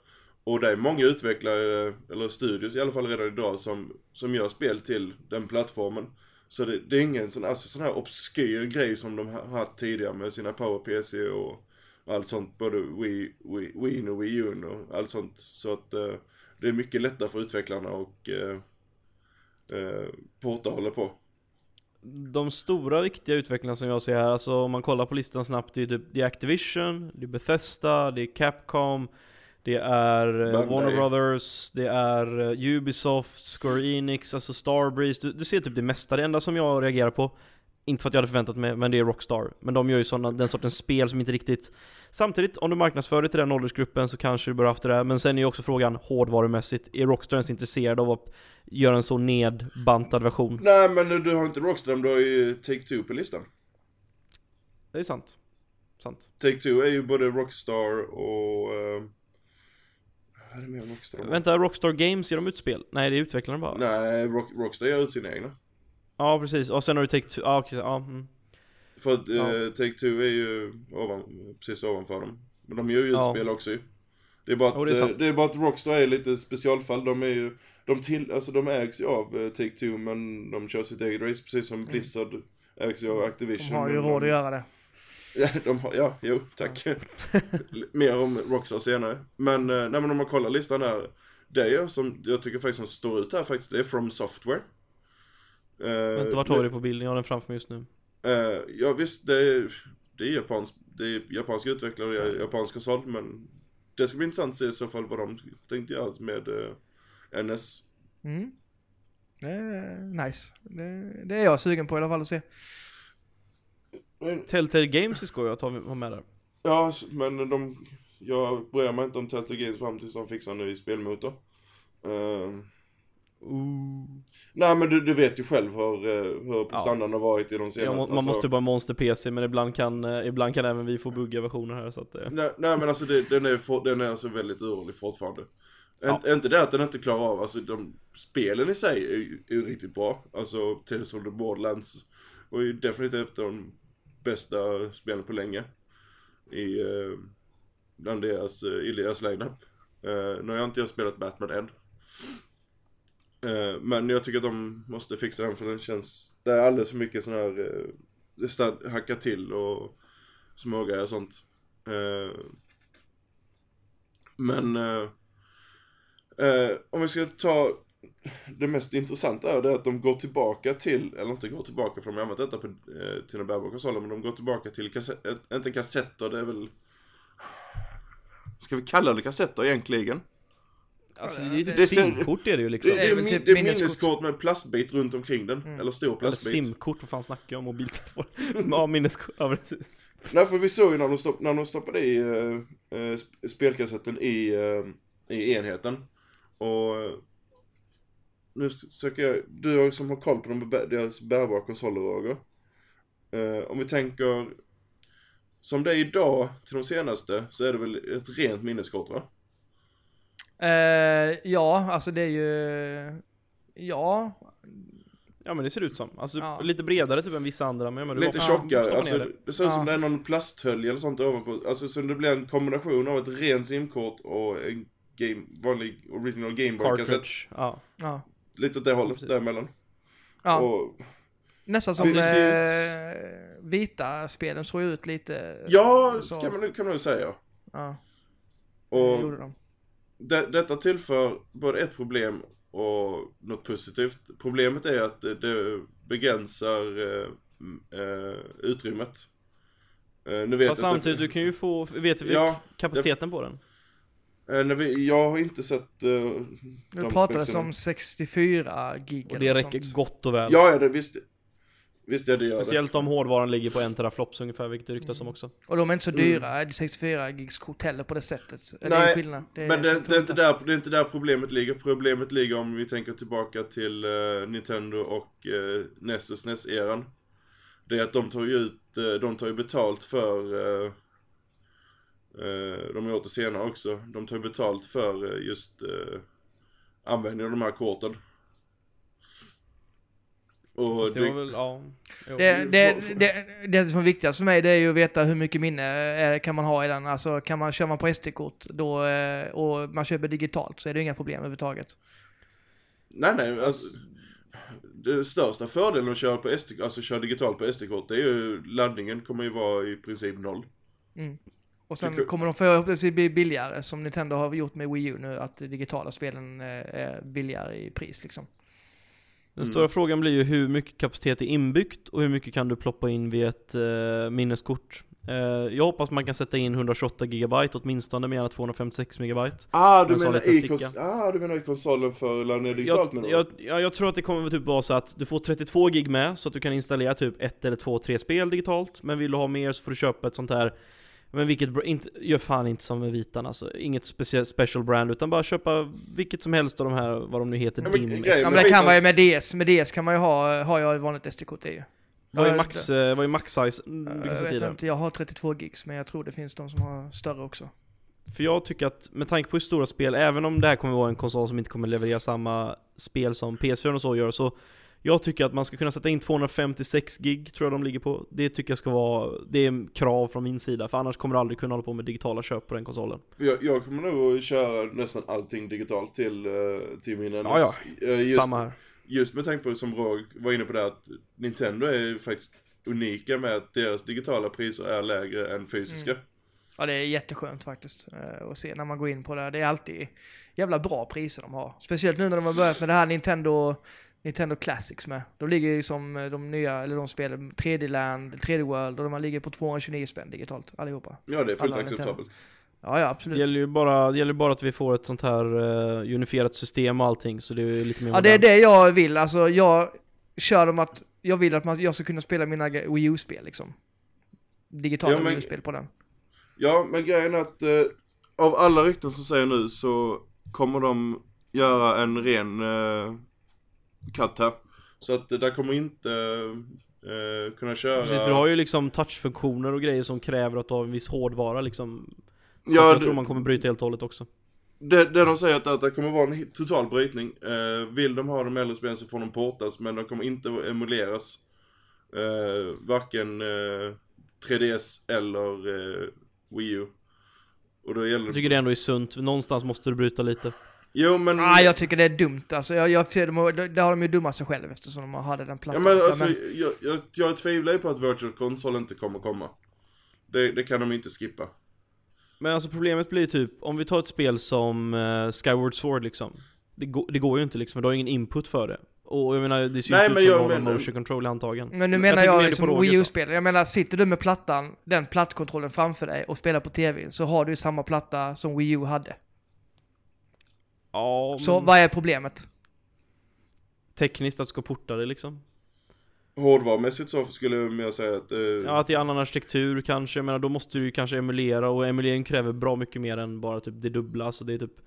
Och det är många utvecklare, eller studios i alla fall redan idag, som, som gör spel till den plattformen. Så det, det är ingen sån, alltså, sån här obskyr grej som de har haft tidigare med sina PowerPC och allt sånt. Både Wii, Wii, Wii och Wii U och allt sånt. Så att eh, det är mycket lättare för utvecklarna och eh, eh, porta håller på. De stora viktiga utvecklarna som jag ser här, alltså om man kollar på listan snabbt, det är typ det är Activision, det är Bethesda, det är Capcom, det är eh, Bandai. Warner Brothers, det är eh, Ubisoft, Square Enix, alltså Starbreeze. Du, du ser typ det mesta. Det enda som jag reagerar på, inte för att jag hade förväntat mig, men det är Rockstar. Men de gör ju såna, den sortens spel som inte riktigt... Samtidigt, om du marknadsför dig till den åldersgruppen så kanske du bör haft det där. Men sen är ju också frågan hårdvarumässigt, är Rockstar ens intresserad av att göra en så nedbantad version? Nej men du har inte Rockstar, du har ju Take-Two på listan. Det är sant. Sant. Take-Two är ju både Rockstar och... Uh är mer Rockstar Vänta, Rockstar Games ger de ut spel? Nej, det är utvecklarna bara. Nej, Rock, Rockstar ger ut sina egna. Ja, precis. Och sen har du Take-Two, ja okej, ja. Mm. För att ja. eh, Take-Two är ju ovan, precis ovanför dem. Men de gör ju ja. spel också ju. Det är bara att, oh, det, är eh, det är bara att Rockstar är lite specialfall. De är ju, de till, alltså de ägs ju av eh, Take-Two men de kör sitt eget race precis som mm. Blizzard mm. ägs ju av Activision. De har ju råd att göra det. Ja, de har, ja, jo, tack. Mer om Rockstar senare. Men, eh, nej men om man kollar listan där. Det är som jag tycker faktiskt som står ut här faktiskt, det är From Software. Uh, Vänta, vart har det på bilden? Jag har den framför mig just nu. Uh, ja visst, det är, det är japansk, det är japanska utvecklare, det är japansk konsol, men det ska bli intressant att se i så fall vad de tänkte göra med uh, NS. Mm. Det är nice. Det, det, är jag sugen på i alla fall att se. Men, Telltale Games är skoj att ha med där. Ja, men de... Jag bryr mig inte om Telltale Games fram tills de fixar en ny spelmotor. Uh, uh. Nej men du, du vet ju själv hur, eh, hur prestandan ja. har varit i de senaste... Ja, man alltså... måste ju bara monster PC men ibland kan, eh, ibland kan även vi få buggiga versioner här så att... Eh. Nej, nej men alltså det, den, är for, den är alltså väldigt urålig fortfarande. Ja. Inte det att den inte klarar av, alltså de, spelen i sig är ju, riktigt bra. Alltså Tales of the Borderlands var ju definitivt de bästa spelen på länge. I, eh, bland deras, eh, i deras lineup. Eh, nu har jag inte jag spelat Batman än. Eh, men jag tycker att de måste fixa den för den känns, det är alldeles för mycket sån här, eh, hacka till och smågrejer och sånt. Eh, men eh, eh, om vi ska ta det mest intressanta är det att de går tillbaka till, eller inte går tillbaka för de har använt detta på, eh, till den bärbara konsolen, men de går tillbaka till kassetter, inte kassetter, det är väl Ska vi kalla det kassetter egentligen? Alltså det är typ simkort är det ju liksom. Det, är, det, är, typ det är minneskort med plastbit runt omkring den. Mm. Eller stor plastbit. Eller simkort, vad fan snackar jag om? Mobiltelefon. ja, minneskort. Ja, precis. Nej, för vi såg ju när de, stopp, när de stoppade i uh, spelkassetten i, uh, i enheten. Och nu söker jag, du som har koll på de, deras bärbara konsoler Roger. Uh, om vi tänker, som det är idag till de senaste så är det väl ett rent minneskort va? Uh, ja, alltså det är ju... Ja. Ja men det ser ut som. Alltså ja. lite bredare typ än vissa andra. Men, men lite tjockare. Ja, alltså, det. det ser ut ja. som det är någon plasthölje eller sånt ovanpå. Alltså så det blir en kombination av ett rent simkort och en game, vanlig original Gameboy-kassett. Ja. ja. Lite åt det hållet ja, däremellan. Ja. Och, Nästan som eh, vita spelen såg ut lite. Ja, så. kan man, kan man säga. Ja. Och, det gjorde de det, detta tillför både ett problem och något positivt. Problemet är att det, det begränsar eh, eh, utrymmet. Eh, nu vet Fast samtidigt, det, du kan ju få, vet du ja, kapaciteten det, på den? Eh, när vi, jag har inte sett... Uh, du pratade om 64 gig Och det räcker sånt. gott och väl. Ja, ja det visst. Visst är det gör Speciellt om hårdvaran ligger på en teraflops ungefär, vilket det ryktas om också. Och de är inte så mm. dyra, mm. 64 gigs kort heller på det sättet. Nej, det är skillnad. Det är men det, det, är inte där, det är inte där problemet ligger. Problemet ligger om vi tänker tillbaka till uh, Nintendo och uh, NES och SNES-eran. Det är att de tar ju ut, uh, de tar ju betalt för uh, de har gjort det senare också. De tar betalt för just uh, användningen av de här korten. Och det, väl, ja. Det, det, det, det, som är viktigast för mig det är ju att veta hur mycket minne kan man ha i den. Alltså kan man, kör man på SD-kort då, eh, och man köper digitalt så är det inga problem överhuvudtaget. Nej, nej, alltså den största fördelen att köra, på SD, alltså köra digitalt på SD-kort det är ju laddningen kommer ju vara i princip noll. Mm. Och sen kommer de förhoppningsvis bli billigare som Nintendo har gjort med Wii U nu, att digitala spelen eh, är billigare i pris liksom. Den stora mm. frågan blir ju hur mycket kapacitet är inbyggt och hur mycket kan du ploppa in vid ett uh, minneskort? Uh, jag hoppas man kan sätta in 128 GB åtminstone med gärna 256 MB. Ah, du menar, i kons ah, du menar i konsolen för att ladda ner digitalt jag, jag, ja, jag tror att det kommer typ vara så att du får 32 GB med så att du kan installera typ ett eller två, tre spel digitalt. Men vill du ha mer så får du köpa ett sånt här men vilket, inte, gör fan inte som med vitan alltså. Inget speciellt special brand, utan bara köpa vilket som helst av de här, vad de nu heter, ja, men, din. Ja men det kan man ju med DS, med DS kan man ju ha, har jag ett vanligt SD-kort det ju. Vad är max, vad är max size? Jag vet inte, jag har 32 gigs men jag tror det finns de som har större också. För jag tycker att, med tanke på hur stora spel, även om det här kommer vara en konsol som inte kommer leverera samma spel som PS4 och så gör, så jag tycker att man ska kunna sätta in 256 gig, tror jag de ligger på. Det tycker jag ska vara, det är krav från min sida, för annars kommer du aldrig kunna hålla på med digitala köp på den konsolen. Jag, jag kommer nog att köra nästan allting digitalt till, uh, till min NS. Ja, ja. Just, Samma här. Just med tanke på, som Rog var inne på det, att Nintendo är faktiskt unika med att deras digitala priser är lägre än fysiska. Mm. Ja, det är jätteskönt faktiskt uh, att se när man går in på det. Det är alltid jävla bra priser de har. Speciellt nu när de har börjat med det här Nintendo Nintendo Classics med. De ligger ju som eh, de nya, eller de spelar 3D Land, 3D World och de ligger på 229 spänn digitalt allihopa. Ja, det är fullt acceptabelt. Ja, ja, absolut. Det gäller ju bara, det gäller bara att vi får ett sånt här uh, unifierat system och allting, så det är lite mer Ja, det är det jag vill. Alltså, jag kör om att jag vill att man, jag ska kunna spela mina Wii U-spel liksom. Digitala ja, Wii U-spel på den. Ja, men grejen är att uh, av alla rykten som säger nu så kommer de göra en ren uh, här. Så att det där kommer inte uh, kunna köra... Precis, för du har ju liksom touchfunktioner och grejer som kräver att du har en viss hårdvara liksom. Så ja, jag tror man kommer bryta helt och hållet också. Det, det de säger är att det kommer vara en total brytning. Eh, vill de ha de äldre spelen så får de portas, men de kommer inte emuleras. Eh, varken eh, 3DS eller eh, Wii U. Och då gäller Jag tycker det ändå är sunt, någonstans måste du bryta lite. Jo men... Ah, jag tycker det är dumt alltså. Jag, jag, de, det har de ju dummat sig själv eftersom de hade den plattan. Ja, men alltså, men... Jag, jag, jag tvivlar ju på att Virtual Console inte kommer komma. Det, det kan de inte skippa. Men alltså problemet blir typ, om vi tar ett spel som uh, Skyward Sword liksom. Det, go det går ju inte liksom, för du har ingen input för det. Och jag menar, det ser ju ut som men, motion control i antagen. Men nu menar jag, jag liksom Wii U-spel. Jag menar, sitter du med plattan, den plattkontrollen framför dig och spelar på TV så har du ju samma platta som Wii U hade. Ja, Så vad är problemet? Tekniskt att ska porta det liksom. Hårdvarumässigt så skulle jag säga att... Eh... Ja, att det är annan arkitektur kanske, jag menar då måste du ju kanske emulera och emulering kräver bra mycket mer än bara typ det dubbla, så det är typ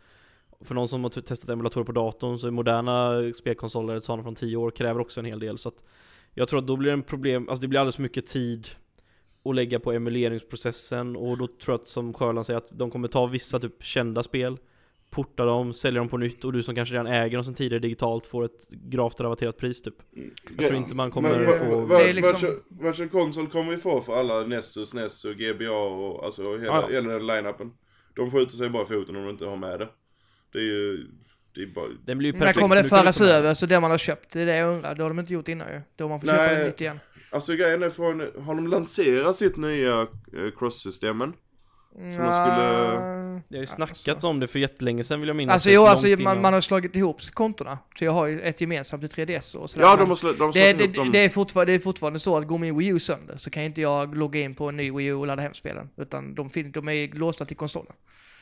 för någon som har testat emulatorer på datorn så är moderna spelkonsoler, sådana från 10 år, kräver också en hel del. Så att Jag tror att då blir det en problem, alltså det blir alldeles för mycket tid att lägga på emuleringsprocessen. Och då tror jag att som Sjöland säger att de kommer ta vissa typ kända spel porta dem, sälja dem på nytt och du som kanske redan äger dem sen tidigare digitalt får ett gravt rabatterat pris typ. Jag tror inte man kommer men, få... Vad liksom... Virtual Console kommer vi få för alla NES och GBA och alltså hela, ja. hela den line-upen. De skjuter sig bara i foten om de inte har med det. Det är ju... Det är bara... Den blir ju perfekt. När kommer det föras över, så det man har köpt, det är det jag undrar. Det har de inte gjort innan ju. Då man får Nej, köpa det nytt igen. Alltså grejen är från, har de lanserat sitt nya eh, cross-systemen? Som skulle... Det har ju snackats alltså. om det för jättelänge sedan vill jag minnas. Alltså jo, alltså man, man, har slagit ihop kontona. Så jag har ju ett gemensamt i 3DS och sådär. Ja, de har, slagit de det, det, dem. det, är fortfarande, det är fortfarande så att går min Wii U sönder så kan inte jag logga in på en ny Wii U och ladda hem spelen. Utan de, de är låsta till konsolen.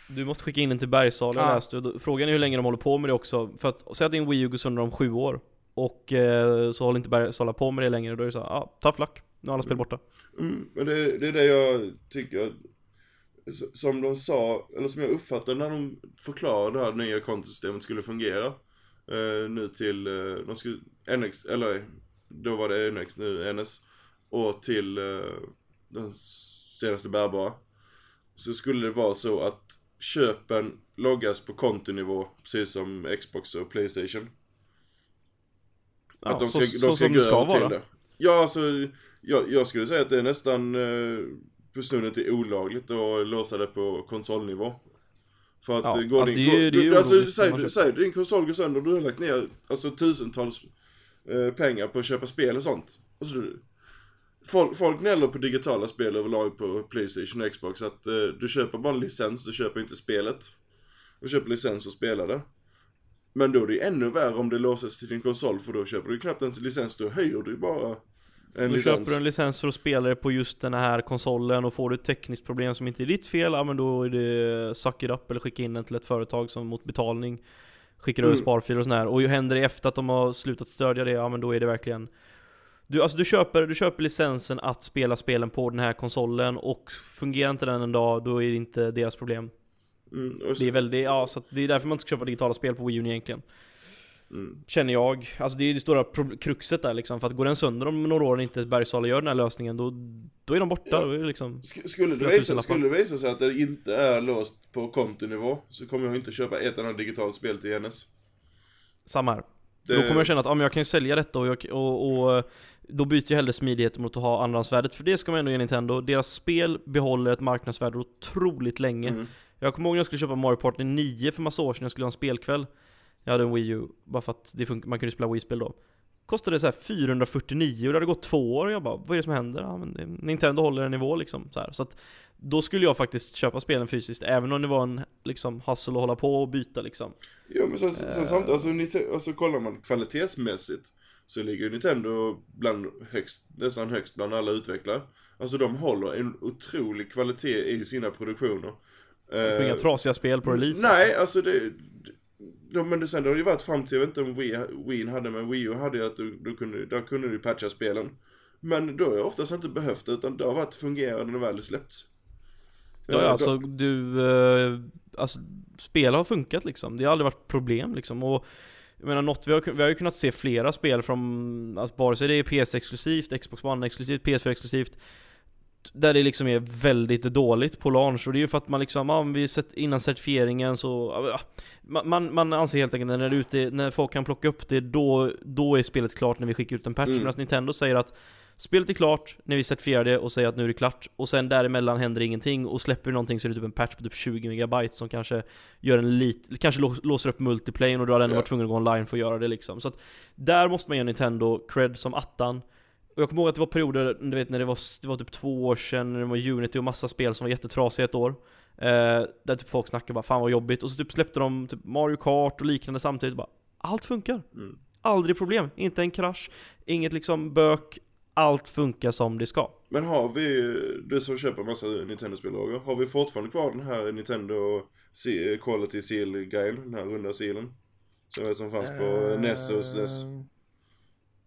Du måste skicka in den till Bergsala ja. läste Frågan är hur länge de håller på med det också. För att säga att din Wii U går sönder om sju år. Och eh, så håller inte Bergsala på med det längre. Då är det så ja, ah, tough luck. Nu är alla spel borta. Mm, men det, det är det jag tycker som de sa, eller som jag uppfattade när de förklarade det här nya kontosystemet skulle fungera. Eh, nu till, eh, de skulle, NX, eller då var det NX, nu NS. Och till eh, den senaste bärbara. Så skulle det vara så att köpen loggas på kontonivå, precis som Xbox och Playstation. Ja, att de ska, så, de ska så gå över till det. Ja, alltså, jag, jag skulle säga att det är nästan eh, på stunden till olagligt att låsa det på konsolnivå. För att ja, går alltså din, det är ju, det är ju alltså, säg, säg din konsol går sönder och du har lagt ner alltså tusentals eh, pengar på att köpa spel och sånt. Alltså, folk, folk gnäller på digitala spel överlag på Playstation och Xbox att eh, du köper bara en licens, du köper inte spelet. Du köper licens och spelar det. Men då är det ännu värre om det låses till din konsol för då köper du knappt en licens, då höjer du bara en då licens. köper du en licens för att spela det på just den här konsolen och får du ett tekniskt problem som inte är ditt fel, ja men då är det suck it up eller skicka in den till ett företag som mot betalning skickar mm. över sparfiler och sådär. Och händer det efter att de har slutat stödja det, ja men då är det verkligen du, alltså du, köper, du köper licensen att spela spelen på den här konsolen och fungerar inte den en dag, då är det inte deras problem. Mm, det är väldigt, ja, så det är därför man inte ska köpa digitala spel på Wii U egentligen. Mm. Känner jag. Alltså det är det stora kruxet där liksom. För att går den sönder om några år och inte Bergsala gör den här lösningen, då, då är de borta. Ja. liksom, skulle, det visa, skulle det visa sig att det inte är låst på kontonivå, så kommer jag inte köpa ett annat digitalt spel till NS. Samma här. Det... Då kommer jag känna att ah, men jag kan ju sälja detta och, jag, och, och då byter jag hellre smidighet mot att ha andrahandsvärdet, för det ska man ändå ge Nintendo. Deras spel behåller ett marknadsvärde otroligt länge. Mm. Jag kommer ihåg när jag skulle köpa Mario Party 9 för massa år sedan, jag skulle ha en spelkväll. Jag hade en Wii U, bara för att man kunde spela Wii-spel då. Kostade så här 449 och det hade gått två år och jag bara, vad är det som händer? Ja, men Nintendo håller en nivå liksom så här. Så att då skulle jag faktiskt köpa spelen fysiskt, även om det var en liksom hustle att hålla på och byta liksom. Ja men sen, sen samtidigt, alltså, alltså kollar man kvalitetsmässigt så ligger Nintendo bland högst, nästan högst bland alla utvecklare. Alltså de håller en otrolig kvalitet i sina produktioner. Du får uh, inga trasiga spel på release? Nej, alltså, alltså det, de, men det, sen det har ju varit fram till, jag vet inte om Wii, Wii hade, men Wii U hade ju att du, du kunde, där kunde du patcha spelen. Men då har jag oftast inte behövt det, utan det har varit fungerande när väl det släppts. Ja, ja alltså du, eh, alltså spel har funkat liksom. Det har aldrig varit problem liksom. Och jag menar något, vi har, vi har ju kunnat se flera spel från, alltså vare sig det är PS exklusivt, Xbox One exklusivt, PS4 exklusivt där det liksom är väldigt dåligt på launch och det är ju för att man liksom, ja, vi sett innan certifieringen så, ja, man, man anser helt enkelt när det är ute, när folk kan plocka upp det, då, då är spelet klart när vi skickar ut en patch. Mm. Medan Nintendo säger att Spelet är klart när vi certifierar det och säger att nu är det klart och sen däremellan händer ingenting och släpper vi någonting så är det typ en patch på typ 20 megabyte som kanske gör en lit, kanske låser upp multiplayen och då hade den yeah. varit tvungen att gå online för att göra det liksom. Så att där måste man ge Nintendo cred som attan. Och jag kommer ihåg att det var perioder, du vet när det var, det var typ två år sedan, när det var Unity och massa spel som var jättetrasiga ett år. Eh, där typ folk snackade bara 'Fan vad jobbigt' och så typ släppte de typ Mario Kart och liknande samtidigt bara Allt funkar! Mm. Aldrig problem, inte en krasch, inget liksom bök, allt funkar som det ska. Men har vi, du som köper massa Nintendo-spel har vi fortfarande kvar den här Nintendo Quality Seal-grejen, den här runda sealen? Som, som fanns på uh, NES och SNES?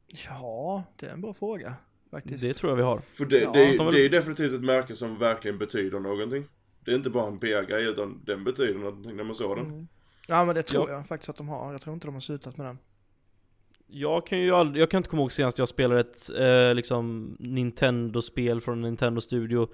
Ja, det är en bra fråga. Faktiskt. Det tror jag vi har. För det, ja, det, de det är definitivt ett märke som verkligen betyder någonting. Det är inte bara en PR-grej utan den betyder någonting när man såg den. Mm. Ja men det tror ja. jag faktiskt att de har. Jag tror inte de har slutat med den. Jag kan ju aldrig, jag kan inte komma ihåg senast jag spelade ett eh, liksom Nintendo-spel från en Nintendo-studio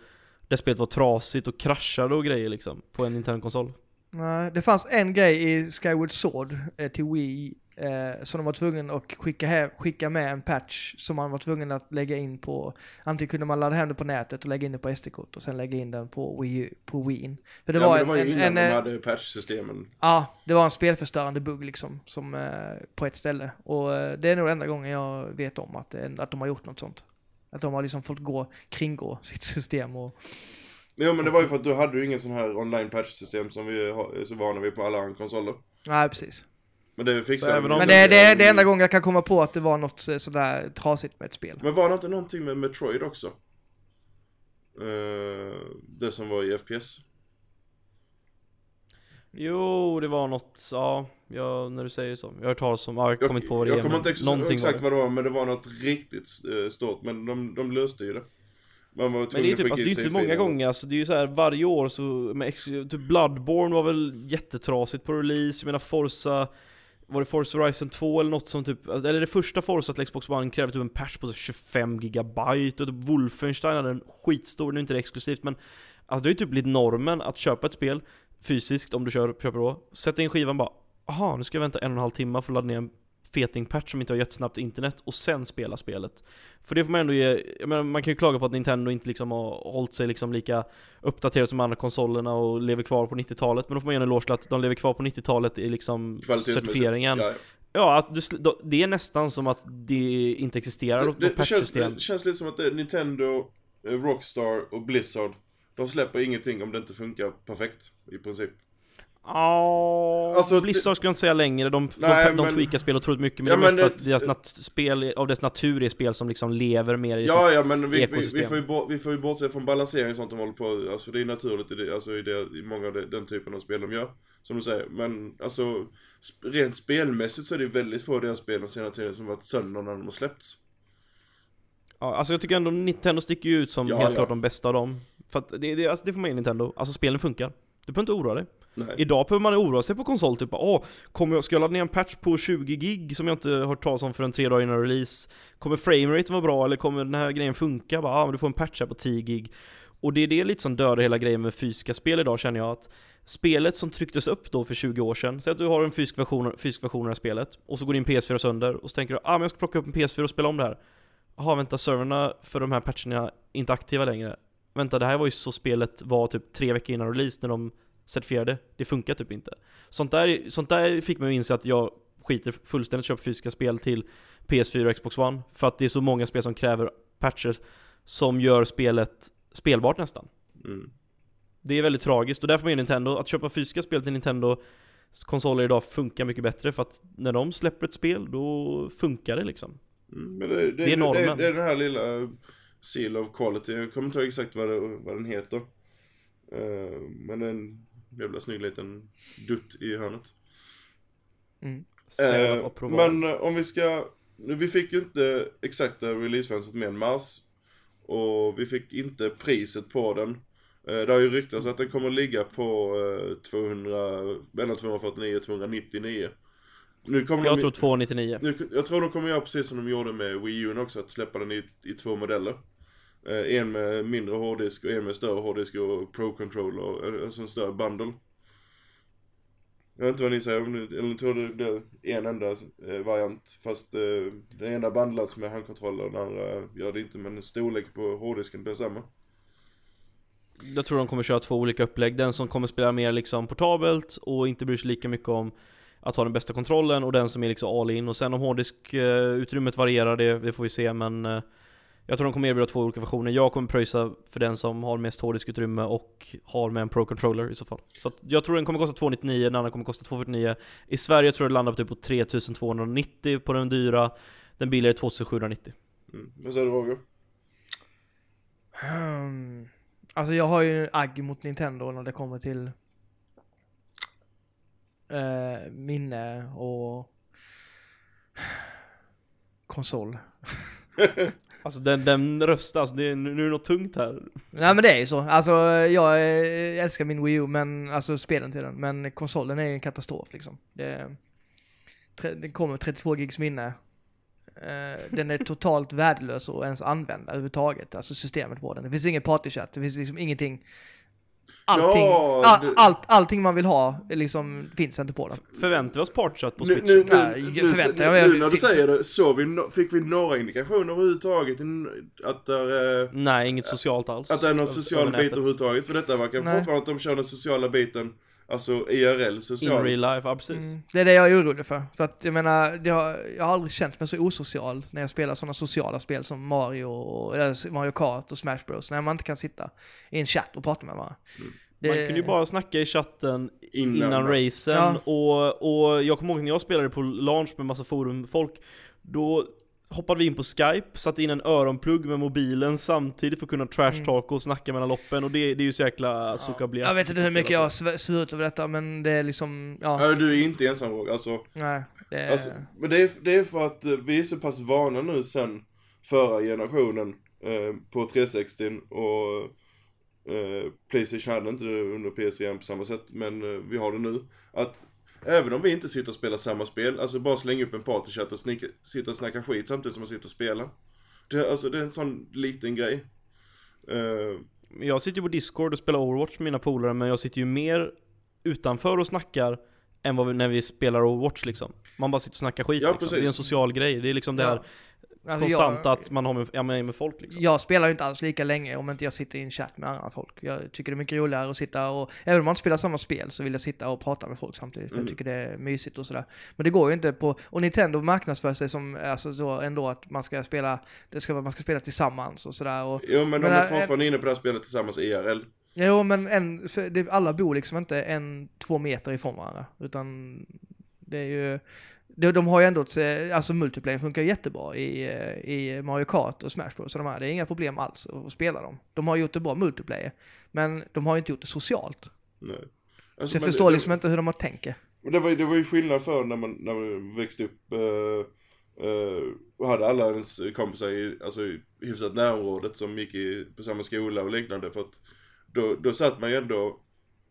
Där spelet var trasigt och kraschade och grejer liksom, på en Nintendo-konsol Nej, det fanns en grej i Skyward Sword eh, till Wii Eh, så de var tvungna att skicka, här, skicka med en patch som man var tvungen att lägga in på, antingen kunde man ladda hem det på nätet och lägga in det på SD-kort och sen lägga in den på Wii, på Wii. För det ja, var, det var en, ju innan en, de eh, hade patchsystemen. Ja, det var en spelförstörande bugg liksom, som, eh, på ett ställe. Och eh, det är nog enda gången jag vet om att, att de har gjort något sånt. Att de har liksom fått gå, kringgå sitt system och Jo men det var ju för att du hade ju ingen sån här online patch-system som vi är så vana vid på alla andra konsoler. Nej, precis. Men det fixar de. Men det, är, det, är det enda gången jag kan komma på att det var något sådär trasigt med ett spel. Men var det inte någonting med Metroid också? Uh, det som var i FPS? Jo, det var något, ja, ja när du säger så. Jag har hört talas om, ja, jag har kommit på det Jag kommer inte ex exakt vad det var, men det var något riktigt uh, stort. Men de, de löste ju det. Man var men det är typ, alltså, det är inte många gånger, alltså, det är ju så här varje år så, med, typ Bloodborne var väl jättetrasigt på release, jag menar Forza var det Forza Horizon 2 eller något som typ, alltså, eller det första Forza till Xbox One krävde typ en patch på 25 gigabyte och typ Wolfenstein hade en skitstor, nu är inte det exklusivt men Alltså det har ju typ blivit normen att köpa ett spel fysiskt om du kör, köper då, sätta in skivan bara Aha, nu ska jag vänta en och en halv timme för att ladda ner en feting-patch som inte har jättesnabbt internet och sen spela spelet. För det får man ändå ge, jag menar, man kan ju klaga på att Nintendo inte liksom har hållit sig liksom lika uppdaterad som andra konsolerna och lever kvar på 90-talet, men då får man ge en eloge till att de lever kvar på 90-talet i liksom certifieringen. Ja, ja. att du, det är nästan som att det inte existerar det, det, det, känns, det känns lite som att det är Nintendo, eh, Rockstar och Blizzard de släpper ingenting om det inte funkar perfekt, i princip. Ja, alltså, Blizzard skulle jag inte säga längre, de, nej, de, de men, tweakar spel otroligt mycket men ja, det är mest för att deras nat spel, av dess natur är spel som liksom lever mer i Ja, ja men vi, vi, vi, får ju bort, vi får ju bortse från balansering och sånt de håller på, alltså det är naturligt i, det, alltså, i, det, i många av det, den typen av spel de gör. Som du säger, men alltså rent spelmässigt så är det väldigt få av deras spel de senaste tiden som varit sönder när de har släppts. Ja, alltså jag tycker ändå Nintendo sticker ju ut som ja, helt ja. klart de bästa av dem. För att det, det, alltså, det får man ge Nintendo, alltså spelen funkar. Du behöver inte oroa dig. Nej. Idag behöver man oroa sig på konsol, typ åh, kommer jag, ska jag ladda ner en patch på 20 gig som jag inte hört talas om förrän tre dagar innan release? Kommer frameraten vara bra eller kommer den här grejen funka? Bara, ah, men du får en patch här på 10 gig. Och det är det lite som dödar hela grejen med fysiska spel idag känner jag att Spelet som trycktes upp då för 20 år sedan, säg att du har en fysisk version, fysisk version av spelet och så går din PS4 sönder och så tänker du ah men jag ska plocka upp en PS4 och spela om det här. Jaha vänta, servrarna för de här patcherna är inte aktiva längre. Vänta, det här var ju så spelet var typ tre veckor innan release när de certifierade. Det funkar typ inte. Sånt där, sånt där fick mig att inse att jag skiter fullständigt köpa fysiska spel till PS4 och Xbox One. För att det är så många spel som kräver patcher som gör spelet spelbart nästan. Mm. Det är väldigt tragiskt och därför menar Nintendo att köpa fysiska spel till Nintendo konsoler idag funkar mycket bättre för att när de släpper ett spel då funkar det liksom. Mm, det, det, det, är det, det, är den här lilla Seal of Quality, jag kommer inte ihåg exakt vad, vad den heter. Uh, men en jävla snygg liten dutt i hörnet. Mm. Uh, men om vi ska, vi fick ju inte exakta releasefönstret med mars. Och vi fick inte priset på den. Det har ju ryktats att den kommer ligga på 200, mellan 249 och 299. Nu kommer jag de, tror 299. Nu, jag tror de kommer göra precis som de gjorde med Wii U också, att släppa den i, i två modeller. Eh, en med mindre hårddisk och en med större hårddisk och Pro-controller, eh, alltså en större bundle. Jag vet inte vad ni säger, eller ni tror det, det är en enda eh, variant. Fast eh, den ena bandlas med handkontroller och den andra gör det inte, men storlek på hårddisken blir samma. Jag tror de kommer köra två olika upplägg. Den som kommer spela mer liksom portabelt och inte bryr sig lika mycket om att ha den bästa kontrollen och den som är liksom all in. Och sen om hårddisk-utrymmet varierar, det, det, får vi se men eh, jag tror de kommer erbjuda två olika versioner. Jag kommer pröjsa för den som har mest hårddiskutrymme och har med en Pro-controller i så fall. Så jag tror den kommer kosta 299, den andra kommer kosta 249. I Sverige tror jag det landar på typ på 3290 på den dyra. Den billigare 2790. Mm. Vad säger du Roger? Um, alltså jag har ju agg mot Nintendo när det kommer till uh, minne och konsol. Alltså den, den rösten, alltså det är, nu är det något tungt här. Nej men det är ju så. Alltså jag eh, älskar min Wii U, men alltså spelen till den. Men konsolen är ju en katastrof liksom. Det, den kommer 32 gigs minne. Eh, den är totalt värdelös att ens använda överhuvudtaget, alltså systemet på den. Det finns ingen partychat, det finns liksom ingenting Allting, ja, all, allt, allting man vill ha liksom, finns inte på den. Förväntar vi oss partchat på Switch? Nu, nu, Nej, nu, förväntar jag nu när du säger det, så vi, fick vi några indikationer överhuvudtaget att där, eh, Nej, inget socialt alls. Att det är någon social bit överhuvudtaget. För detta verkar fortfarande att de kör den sociala biten Alltså IRL, social. In real life, ja precis. Mm, det är det jag är orolig för. För att jag menar, jag har, jag har aldrig känt mig så osocial när jag spelar sådana sociala spel som Mario, och, Mario Kart och Smash Bros. När man inte kan sitta i en chatt och prata med varandra. Mm. Det... Man kunde ju bara snacka i chatten innan, innan racen, ja. och, och jag kommer ihåg när jag spelade på launch med massa forumfolk, då hoppade vi in på Skype, satte in en öronplugg med mobilen samtidigt för att kunna trashtalka mm. och snacka mellan loppen och det, det är ju så jäkla ja. Jag vet inte hur mycket jag har svurit över detta men det är liksom, ja. ja du är inte ensam Roger, alltså. Nej. Det. Alltså, men det är, det är för att eh, vi är så pass vana nu sen förra generationen eh, på 360 och eh, Playstation hade inte det under PS4 på samma sätt, men eh, vi har det nu. Att Även om vi inte sitter och spelar samma spel, alltså bara slänga upp en partychat och snicka, sitta och snacka skit samtidigt som man sitter och spelar. Det, alltså, det är en sån liten grej. Uh, jag sitter ju på Discord och spelar Overwatch med mina polare, men jag sitter ju mer utanför och snackar än vad vi, när vi spelar Overwatch liksom. Man bara sitter och snackar skit ja, liksom. Det är en social grej, det är liksom det här Alltså konstant jag, att man har med, ja, med, med folk liksom. Jag spelar ju inte alls lika länge om inte jag sitter i en chatt med andra folk. Jag tycker det är mycket roligare att sitta och, även om man inte spelar samma spel så vill jag sitta och prata med folk samtidigt. För mm. jag tycker det är mysigt och sådär. Men det går ju inte på, och Nintendo marknadsför sig som, alltså så ändå att man ska spela, det ska, man ska spela tillsammans och sådär. Och, jo men, men de är fortfarande inne på det här spelet tillsammans IRL. Jo men en, det, alla bor liksom inte en, två meter ifrån varandra. Utan det är ju, de, de har ju ändå, alltså multiplayer funkar jättebra i, eh, i Mario Kart och Smash Bros. Så de här, det är inga problem alls att spela dem. De har gjort det bra multiplayer, men de har ju inte gjort det socialt. Nej. Alltså, så jag förstår det, liksom det, inte hur de har tänkt. Det var, det var ju skillnad för när man, när man växte upp uh, uh, och hade alla ens kompisar i, alltså, i hyfsat närområdet som gick i, på samma skola och liknande. För att då, då satt man ju ändå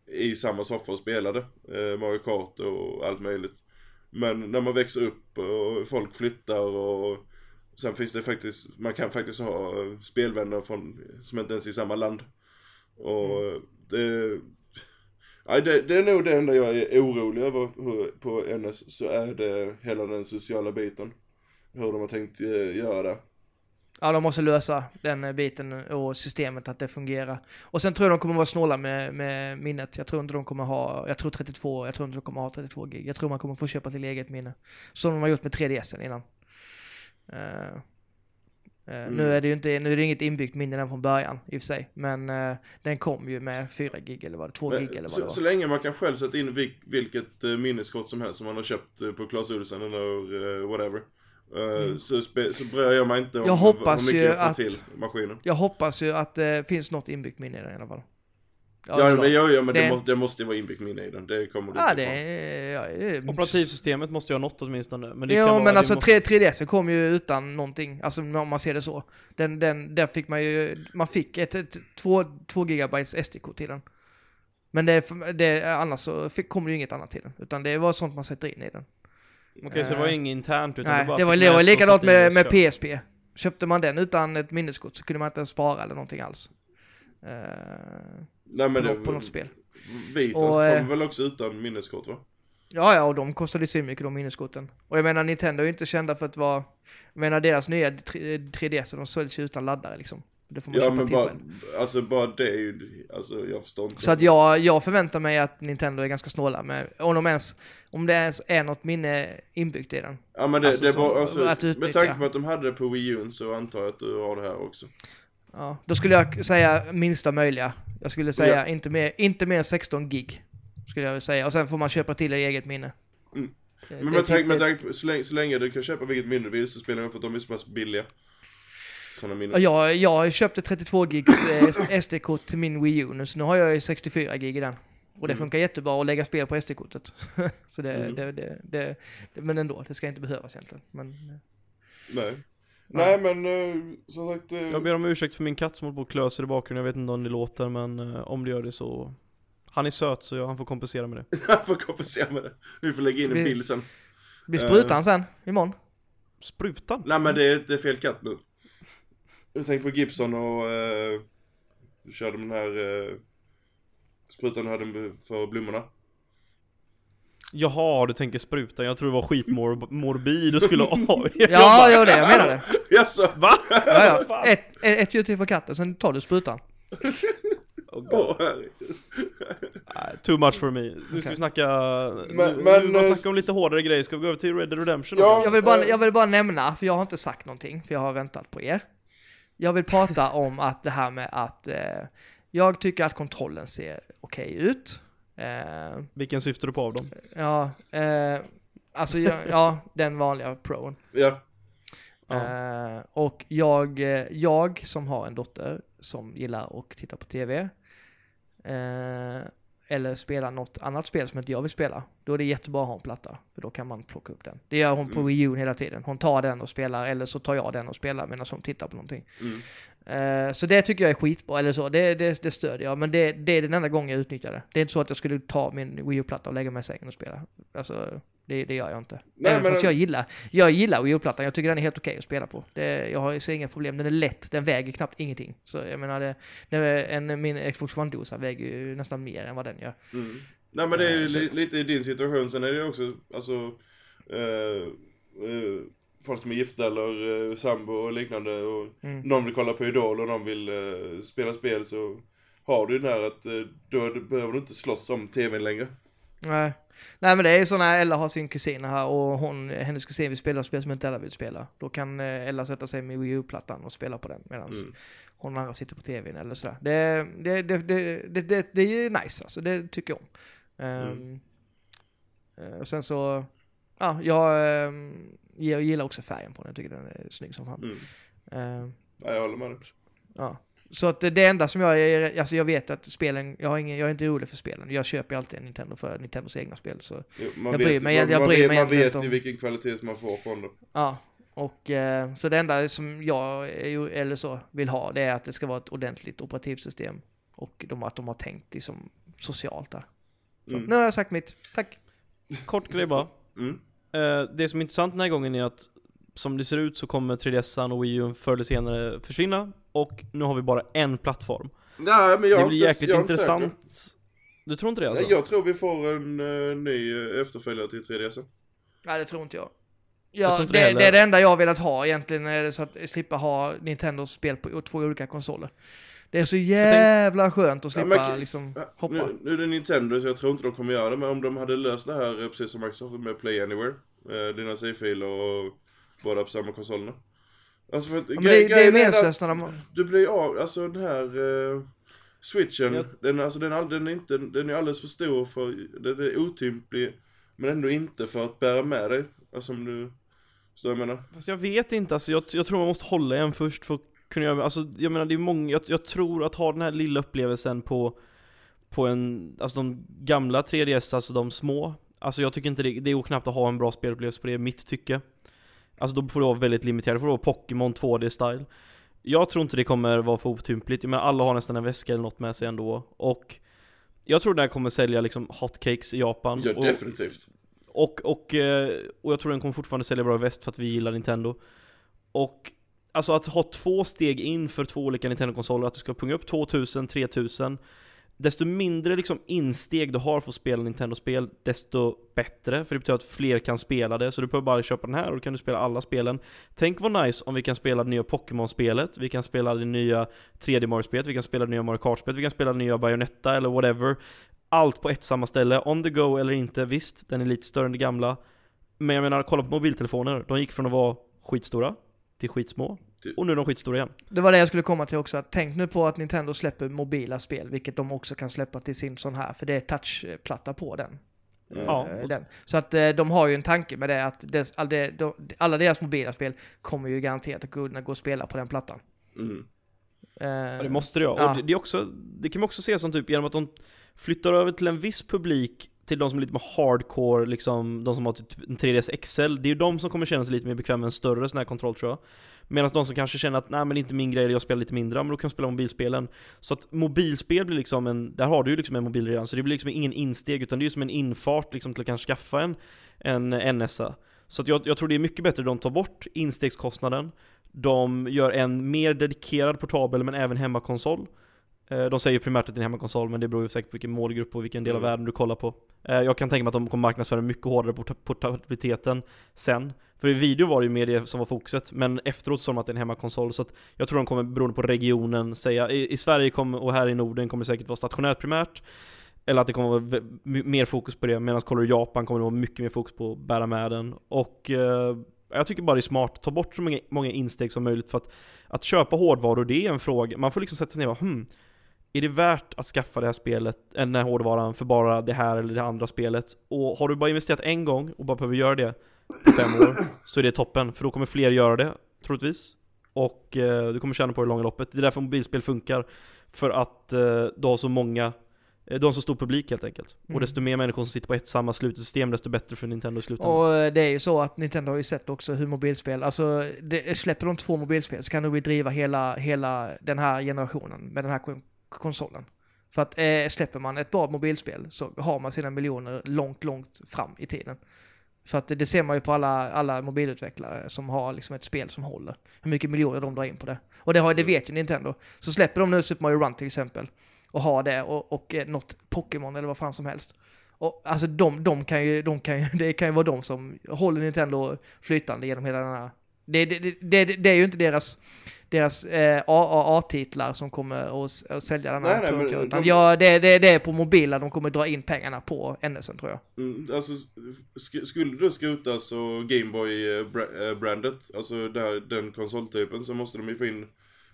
i samma soffa och spelade uh, Mario Kart och allt möjligt. Men när man växer upp och folk flyttar och sen finns det faktiskt, man kan faktiskt ha spelvänner från, som inte ens är i samma land. Och mm. det, nej, det, det är nog det enda jag är orolig över på NS, så är det hela den sociala biten. Hur de har tänkt eh, göra det. Ja, de måste lösa den biten och systemet att det fungerar. Och sen tror jag de kommer vara snåla med, med minnet. Jag tror inte de kommer ha, jag tror 32, jag tror inte de kommer ha 32 gig. Jag tror man kommer få köpa till eget minne. Som de har gjort med 3DS innan. Uh, Mm. Nu är det ju inte, nu är det inget inbyggt minne den från början i och för sig. Men uh, den kom ju med 4 gig eller vad det 2 gig eller vad så, det var. Så länge man kan själv sätta in vil, vilket uh, minneskort som helst som man har köpt på Clas Ohlson eller whatever. Mm. Så, så bryr jag mig inte om jag hoppas hur mycket ju jag får att, till maskinen. Jag hoppas ju att det finns något inbyggt minne i den i alla fall. Ja, ja, men, ja, ja, men det, det, måste, det måste vara inbyggt minne i den. Det kommer det Ja, det ja, det Operativsystemet måste ju ha något åtminstone. Men det ja, men vara, alltså måste... 3DS kom ju utan någonting. Alltså om man ser det så. Den, den, där fick man ju, man fick ett, ett 2, 2 GB SD-kort till den. Men det, det, annars så fick, kom det ju inget annat till den. Utan det var sånt man sätter in i den. Okej, okay, uh, så det var inget internt utan nej, det, bara det var, det var likadant med, med PSP. Köpte man den utan ett minneskort så kunde man inte spara eller någonting alls. Uh, Nej, men på, det, på något spel. Vita kom eh, väl också utan minneskort va? Ja, ja, och de kostade ju mycket de minneskorten. Och jag menar, Nintendo är ju inte kända för att vara... Jag menar, deras nya 3DS, de säljs ju utan laddare liksom. Det får man ja, men bara, alltså bara det är ju, alltså jag förstår inte. Så att jag, jag förväntar mig att Nintendo är ganska snåla med, om de ens, om det ens är något minne inbyggt i den. Ja men det, alltså, det är bara, alltså, att med tanke på att de hade det på Wii U så antar jag att du har det här också. Ja, då skulle jag säga minsta möjliga. Jag skulle säga ja. inte, mer, inte mer än 16 gig. Skulle jag säga. Och sen får man köpa till ett eget minne. Mm. Men med tanke, tanke så, länge, så länge du kan köpa vilket minne du vill så spelar det för att de är så pass billiga. Sådana minnen. Jag, jag köpte 32 gigs eh, SD-kort till min Wii U nu, så nu har jag 64 gig i den. Och det mm. funkar jättebra att lägga spel på SD-kortet. så det, mm. det, det, det, men ändå, det ska inte behövas egentligen. Men, eh. Nej. Nej men uh, som sagt uh, Jag ber om ursäkt för min katt som håller på och klöser i bakgrunden, jag vet inte om det låter men uh, om det gör det så Han är söt så jag, han får kompensera med det Han får kompensera med det Vi får lägga in en bild sen Blir sprutan sen, imorgon? Sprutan? Nej men det är, det är fel katt nu Jag tänker på Gibson och uh, körde den här uh, sprutan du hade för blommorna Jaha, du tänker spruta. Jag tror det var skitmorbid och skulle av. ja, ja, det jag menade. Jaså? Va? Ja, ja. Ett, ett, ett djur till för katten, sen tar du sprutan. Oh, too much for me. Nu ska okay. vi snacka, men, nu, men, bara snacka om lite hårdare grejer, ska vi gå över till Red Dead Redemption? Ja, jag, vill bara, jag vill bara nämna, för jag har inte sagt någonting, för jag har väntat på er. Jag vill prata om att det här med att eh, jag tycker att kontrollen ser okej okay ut. Eh, Vilken syftar du på av dem? Ja, eh, alltså ja, ja, den vanliga proen. Ja. Eh, och jag, eh, jag som har en dotter som gillar att titta på tv, eh, eller spela något annat spel som inte jag vill spela, då är det jättebra att ha en platta, för då kan man plocka upp den. Det gör hon på mm. Wii U hela tiden. Hon tar den och spelar, eller så tar jag den och spelar medan hon tittar på någonting. Mm. Uh, så det tycker jag är skitbra, eller så, det, det, det stödjer jag. Men det, det är den enda gången jag utnyttjar det. Det är inte så att jag skulle ta min Wii U-platta och lägga mig i sängen och spela. Alltså, det, det gör jag inte. Nej, Även men... fast jag gillar, jag gillar Wii U-plattan, jag tycker den är helt okej okay att spela på. Det, jag har inga problem, den är lätt, den väger knappt ingenting. Så jag menar, det, det, en, min Xbox One-dosa väger ju nästan mer än vad den gör. Mm. Nej men det är ju uh, så... lite i din situation, sen är det ju också, alltså, uh, uh, folk som är gifta eller uh, sambo och liknande och mm. någon vill kolla på Idol och någon vill uh, spela spel så har du den här att uh, då behöver du inte slåss om tvn längre. Nej. Nej men det är ju så när Ella har sin kusin här och hon, hennes kusin vill spela spel som inte Ella vill spela. Då kan Ella sätta sig med Wii U-plattan och spela på den medan mm. hon andra sitter på tvn eller sådär. Det, det, det, det, det, det, är nice alltså, det tycker jag om. Um, mm. och sen så, ja, jag, um, jag gillar också färgen på den, jag tycker den är snygg som fan. Mm. Uh, ja, jag håller med dig. Ja. Så att det enda som jag är, alltså jag vet att spelen, jag, har ingen, jag är inte orolig för spelen. Jag köper alltid en Nintendo för Nintendos egna spel. Så jo, man jag bryr mig, jag, jag man, bryr mig Man vet ju vilken kvalitet man får från dem. Ja, och eh, så det enda som jag, eller så, vill ha, det är att det ska vara ett ordentligt operativsystem. Och de, att de har tänkt liksom socialt där. Så, mm. Nu har jag sagt mitt, tack. Kort grej bara. Mm. Eh, det som är intressant den här gången är att som det ser ut så kommer 3DS och Wii U förr eller senare försvinna och nu har vi bara en plattform. Nej, men jag det blir jäkligt intressant. Du tror inte det alltså? Nej, jag tror vi får en uh, ny efterföljare till 3DS. Nej, det tror inte jag. Ja, det, det, det, är det enda jag har velat ha egentligen, är så att slippa ha Nintendos spel på två olika konsoler. Det är så jävla skönt att slippa ja, men, liksom hoppa. Nu, nu är det Nintendo så jag tror inte de kommer göra det, men om de hade löst det här precis som Microsoft med Play Anywhere, eh, dina save-filer och båda på samma konsolerna. Alltså för att, ja, men det, det är meningslöst när de... Du blir av, alltså den här uh, switchen, ja. den, alltså, den, den, är inte, den är alldeles för stor för, den är otymplig, men ändå inte för att bära med dig. Alltså om du, så jag menar. Fast jag vet inte, alltså jag, jag tror man måste hålla en först för att kunna göra, alltså jag menar det är många, jag, jag tror att ha den här lilla upplevelsen på på en, alltså de gamla 3DS, alltså de små Alltså jag tycker inte det, det går knappt att ha en bra spelupplevelse på det, mitt tycke Alltså då får det vara väldigt limiterat, då får det vara Pokémon 2D-style Jag tror inte det kommer vara för otympligt, men alla har nästan en väska eller något med sig ändå. Och Jag tror den kommer sälja liksom hotcakes i Japan. Ja, definitivt. och, och, eh, och jag tror den kommer fortfarande sälja bra i väst för att vi gillar Nintendo. Och Alltså att ha två steg in för två olika Nintendo-konsoler, att du ska punga upp 2000, 3000 Desto mindre liksom insteg du har för att spela Nintendo-spel, desto bättre. För det betyder att fler kan spela det, så du behöver bara köpa den här och då kan du spela alla spelen. Tänk vad nice om vi kan spela det nya Pokémon-spelet, vi kan spela det nya 3D Mario-spelet, vi kan spela det nya Mario Kart-spelet, vi kan spela det nya Bayonetta eller whatever. Allt på ett samma ställe, on the go eller inte, visst, den är lite större än det gamla. Men jag menar, kolla på mobiltelefoner, de gick från att vara skitstora till skitsmå. Och nu är de skitstora igen. Det var det jag skulle komma till också. Tänk nu på att Nintendo släpper mobila spel, vilket de också kan släppa till sin sån här, för det är touchplatta på den. Ja. Den. Så att eh, de har ju en tanke med det, att dess, all det, de, alla deras mobila spel kommer ju garanterat att kunna gå och spela på den plattan. Mm. Uh, ja, det måste det ja. Och det, det, är också, det kan man också se som typ genom att de flyttar över till en viss publik till de som är lite mer hardcore, liksom, de som har typ en 3DS XL, det är ju de som kommer känna sig lite mer bekväma med en större sån här kontroll tror jag. Medan de som kanske känner att nej men är inte min grej, jag spelar lite mindre, men då kan jag spela mobilspelen. Så att mobilspel blir liksom en, där har du ju liksom en mobil redan, så det blir liksom ingen insteg, utan det är ju som en infart liksom till att kanske skaffa en, en NSA. Så att jag, jag tror det är mycket bättre att de tar bort instegskostnaden, de gör en mer dedikerad portabel men även hemmakonsol. Eh, de säger primärt att det är en hemmakonsol, men det beror ju säkert på vilken målgrupp och vilken del mm. av världen du kollar på. Eh, jag kan tänka mig att de kommer marknadsföra mycket hårdare på portabiliteten sen. För i video var det ju mer det som var fokuset, men efteråt sa de att det är en hemmakonsol, så att jag tror de kommer, beroende på regionen, säga i, i Sverige kommer, och här i Norden kommer det säkert vara stationärt primärt, eller att det kommer vara mer fokus på det, medan kollar du Japan kommer det vara mycket mer fokus på att bära med den. Och eh, jag tycker bara det är smart, ta bort så många, många insteg som möjligt för att, att köpa hårdvaror, det är en fråga, man får liksom sätta sig ner och bara, hmm, är det värt att skaffa det här spelet, den här hårdvaran, för bara det här eller det andra spelet? Och har du bara investerat en gång och bara behöver göra det på fem år, så är det toppen, för då kommer fler göra det, troligtvis. Och eh, du kommer tjäna på det långa loppet. Det är därför mobilspel funkar. För att eh, du har så många eh, du har så stor publik helt enkelt. Mm. Och desto mer människor som sitter på ett samma slutsystem, desto bättre för Nintendo i slutändan. Och eh, det är ju så att Nintendo har ju sett också hur mobilspel, alltså det, släpper de två mobilspel så kan de ju driva hela, hela den här generationen med den här konsolen. För att eh, släpper man ett bra mobilspel så har man sina miljoner långt, långt fram i tiden. För att det ser man ju på alla, alla mobilutvecklare som har liksom ett spel som håller. Hur mycket miljoner de drar in på det. Och det, har, det vet ju Nintendo. Så släpper de nu Super Mario Run till exempel och har det och, och eh, något Pokémon eller vad fan som helst. Och alltså de, de kan ju, de kan ju, det kan ju vara de som håller Nintendo flytande genom hela den här det, det, det, det, är ju inte deras, deras eh, AAA-titlar som kommer att, sälja den här nej, nej, men, de, ja, det, det, det är på mobila de kommer dra in pengarna på NSen tror jag. Mm, alltså, sk skulle du skrota så Gameboy-brandet, eh, alltså där, den konsoltypen, så måste de ju få in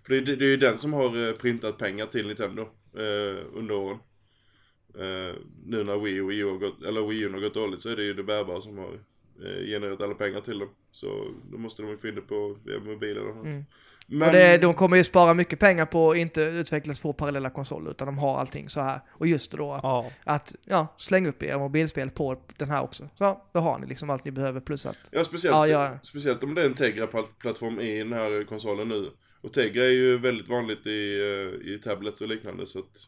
för det, det är ju den som har eh, printat pengar till Nintendo eh, under åren. Eh, nu när Wii och Wii U har gått, eller Wii U har gått dåligt så är det ju det bärbara som har eh, genererat alla pengar till dem. Så då måste de ju få in det på via mobilen och sånt. Mm. Men... Och det, de kommer ju spara mycket pengar på att inte utveckla två parallella konsoler, utan de har allting så här. Och just då att, ja. att ja, släng upp era mobilspel på den här också. Så då har ni liksom allt ni behöver plus att... Ja, speciellt, ja, ja. speciellt om det är en Tegra-plattform i den här konsolen nu. Och Tegra är ju väldigt vanligt i, eh, i tablets och liknande så att...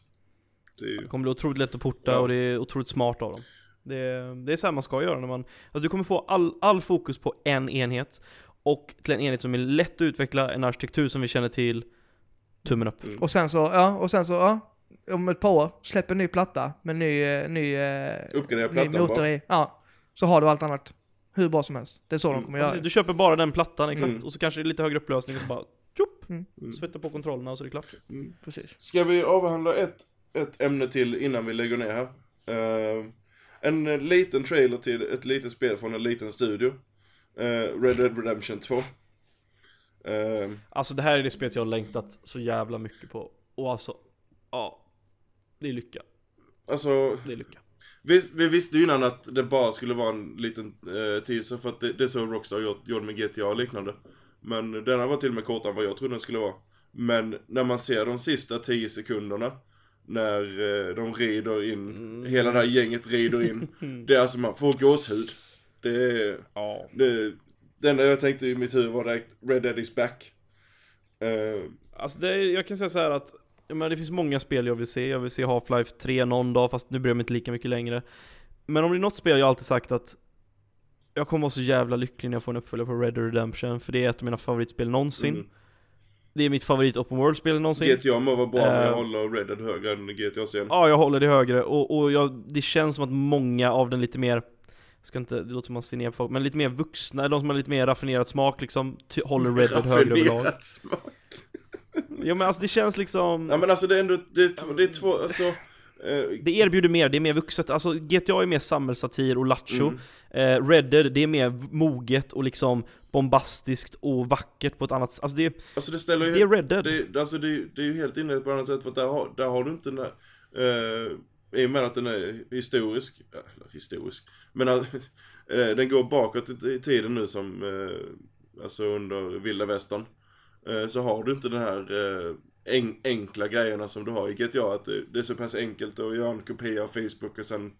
Det, ju... det kommer bli otroligt lätt att porta ja. och det är otroligt smart av dem. Det, det är så här man ska göra när man... Alltså du kommer få all, all fokus på en enhet och till en enhet som är lätt att utveckla, en arkitektur som vi känner till, tummen upp. Mm. Och sen så, ja, och sen så, ja, om ett par år, släpp en ny platta med ny, eh, ny, Uppgradera plattan ny motor i. Ja, så har du allt annat. hur bra som helst. Det är så de Mm. kommer Ja, göra. precis, du köper bara den plattan, exakt. Mm. Och så kanske det är lite högre upplösning och så bara tjopp! Mm. Svetta på kontrollerna och så är det klart. Mm. Precis. Ska vi avhandla ett, ett ämne till innan vi lägger ner här? Eh, en eh, liten trailer till ett litet spel från en liten studio. Eh, Red Dead Redemption 2. Eh, Alltså det här är det spelet jag har längtat så jävla mycket på. Och alltså, ja. Det är lycka. alltså, Det är lycka. vi, vi visste ju innan att det bara skulle vara en liten eh, teaser för att det, det är så Rockstar gjort, gjorde med GTA och liknande. Men denna var till och med kortare än vad jag trodde den skulle vara. Men när man ser de sista 10 sekunderna när eh, de rider in, hela det här gänget rider in. det är alltså, man får gåshud. Det är, Ja. det, det enda jag tänkte i mitt huvud var direkt Red Dead is back. Eh, Alltså det är, jag kan säga så här att menar, det finns många spel jag vill se. Jag vill se Half-Life 3 någon dag, fast nu bryr jag mig inte lika mycket längre. Men om det är något spel jag alltid sagt att jag kommer vara så jävla lycklig när jag får en uppföljare på Red Dead Redemption, för det är ett av mina favoritspel någonsin. mm. Det är mitt favorit open world-spel någonsin. GTA må vara bra men jag Eh, håller Red Dead högre än GTA sen. Ja, jag håller det högre och, och jag, det känns som att många av den lite mer ska inte, det låter som man ser ner på folk, men lite mer vuxna, de som har lite mer raffinerad smak liksom, håller Red Dead högre överlag. Smak. Ja men alltså det känns liksom, Ja men alltså det är ändå, det är, det är två, alltså. Eh, det erbjuder mer, det är mer vuxet, alltså GTA är mer samhällssatir och lattjo. Mm. Eh, Red Dead, det är mer moget och liksom bombastiskt och vackert på ett annat sätt. Alltså det, alltså det ställer ju det är Red Dead. Det, alltså det, det är ju helt inne på ett annat sätt för att där har, där har du inte den där, eh, i och med att den är historisk, eller historisk, men att, eh, den går bakåt i, i tiden nu som, eh, alltså under vilda västern, eh, så har du inte den här eh, en, enkla grejerna som du har i GTA, att det, det är så pass enkelt att göra en kopia av Facebook och sen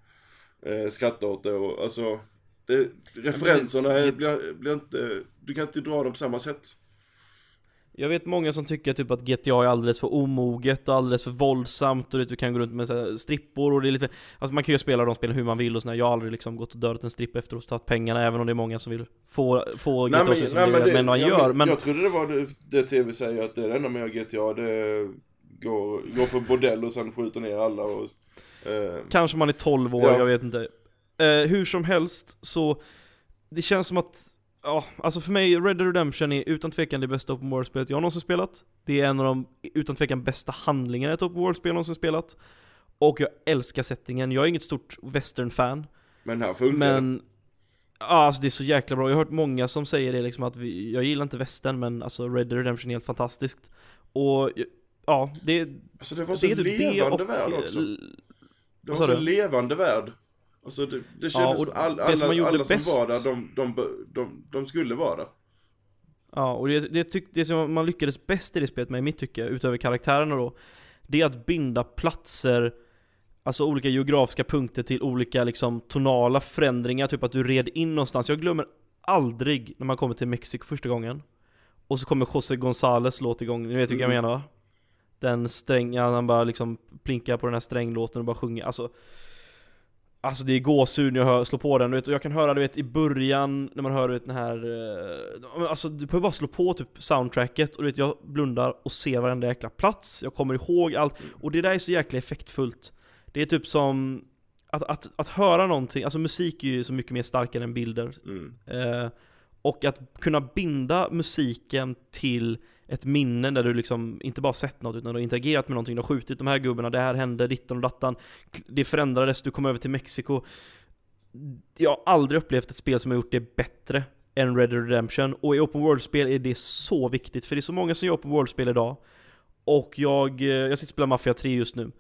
eh, skratta åt det och alltså, det, referenserna precis. blir, blir inte, du kan inte dra dem på samma sätt. Jag vet många som tycker typ att GTA är alldeles för omoget och alldeles för våldsamt och du kan gå runt med så strippor och det är lite Alltså man kan ju spela de spelen hur man vill och sådär. Jag har aldrig liksom gått och dödat en strippa efter ha tagit pengarna även om det är många som vill få, få GTA att se ut som det, men man ja, gör. men Men Jag trodde det var det, det tv säger att det är det enda i GTA, det är går, går på bordell och sen skjuter ner alla och... Eh, kanske man är 12 år, Ja. jag vet inte. Eh, hur som helst så Det känns som att Ja, alltså för mig, Red Dead Redemption är utan tvekan det bästa Open World-spelet jag någonsin spelat. Det är en av de, utan tvekan, bästa handlingarna i ett Open World-spel någonsin spelat. Och jag älskar settingen, jag är inget stort western-fan. men här funkar det. Men Ja, alltså det är så jäkla bra. Jag har hört många som säger det liksom att vi, jag gillar inte västern men alltså Red Dead Redemption är helt fantastiskt. Och ja, det, Alltså det var det så typ det levande och... värld också. Det var så du? levande värld. Alltså det, det kändes och som all, det alla, som man gjorde alla som bäst- var där, de, de, de, de skulle vara där. Ja, och det, det, tyck, det som man lyckades bäst i det spelet med i mitt tycke, utöver karaktärerna då, det är att binda platser, alltså olika geografiska punkter till olika liksom tonala förändringar, typ att du red in någonstans. Jag glömmer aldrig när man kommer till Mexiko första gången, och så kommer José González låt igång, ni vet vilka jag Mm. menar va? Den sträng, ja, han bara liksom plinkar på den här stränglåten och bara sjunger, alltså Alltså det är gåshud när jag slår på den, du vet, och jag kan höra du vet i början när man hör du vet, den här eh, Alltså du behöver bara slå på typ soundtracket och du vet jag blundar och ser varenda jäkla plats, jag kommer ihåg allt. Och det där är så jäkla effektfullt. Det är typ som att, att, att höra någonting, alltså musik är ju så mycket mer starkare än bilder. Mm. Eh, och att kunna binda musiken till ett minne där du liksom inte bara sett något utan du har interagerat med någonting, du har skjutit de här gubbarna, det här hände, dittan och dattan. Det förändrades, du kom över till Mexiko. Jag har aldrig upplevt ett spel som har gjort det bättre än Red Dead Redemption. Och i Open World-spel är det så viktigt för det är så många som gör Open World-spel idag. Och jag, eh, jag sitter och spelar Mafia 3 just nu.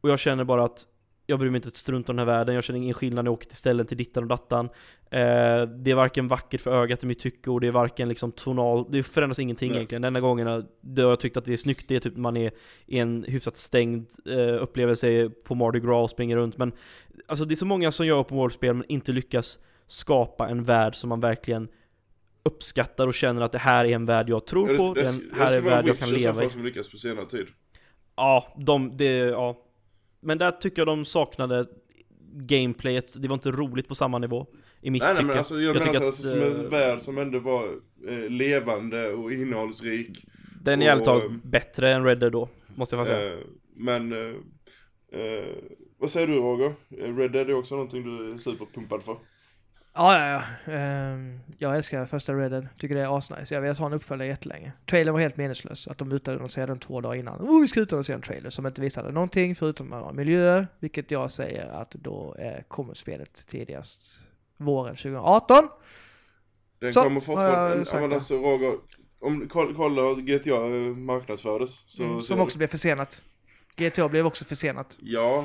Och jag känner bara att jag bryr mig inte ett strunt om den här världen, jag känner ingen skillnad när jag åker till ställen till dittan och dattan. Eh, Det är varken vackert för ögat i mitt tycke och det är varken liksom tonal, det förändras ingenting Nej. egentligen. Den enda gångerna då jag tyckt att det är snyggt det är typ man är i en hyfsat stängd eh, upplevelse på Mardi Gras och springer runt. Men Alltså det är så många som gör open world-spel men inte lyckas skapa en värld som man verkligen uppskattar och känner att det här är en värld jag tror på, det, det, det, det här är en värld jag kan leva i. som lyckas på senare tid. Ja, de, det, ja Men där tycker jag de saknade gameplayet, det var inte roligt på samma nivå I mitt Nej, nej tycke men alltså jag, Jag menar alltså, att, som eh, en värld som ändå var eh, levande och innehållsrik. Den är jävligt och- talat bättre än Red Dead då, måste jag faktiskt säga Eh, men, eh, eh, vad säger du Roger? Eh, Red Dead är också någonting du är superpumpad för. Ja, ja, ja. Ehm, jag älskar första Red Dead. Tycker det är asnice. Jag vill ha en uppföljare jättelänge. Trailern var helt meningslös. Att de utannonserade den två dagar innan. Oh, vi ska utannonsera en trailer som inte visade någonting förutom några miljöer. Vilket jag säger att då eh, kommer spelet tidigast våren 2018. Den Så, kommer har fortfarande... Ja, men alltså Roger, om kolla, kolla hur GTA marknadsfördes. Så Mm, som också blev försenat. GTA blev också försenat. Ja,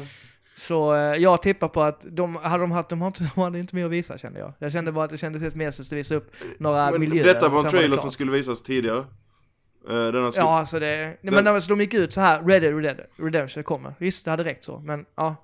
Så eh, jag tippar på att de hade de haft, de, har inte, de hade inte mer att visa kände jag. Jag kände bara att det kändes helt meningslöst att visa upp några men miljöer. detta var en trailer som skulle visas tidigare. Eh, denna skulle... Ja, alltså det... Den- men alltså, de gick ut så här, Red Dead Red Dead Redemption kommer. Visst, det hade räckt så, men ja.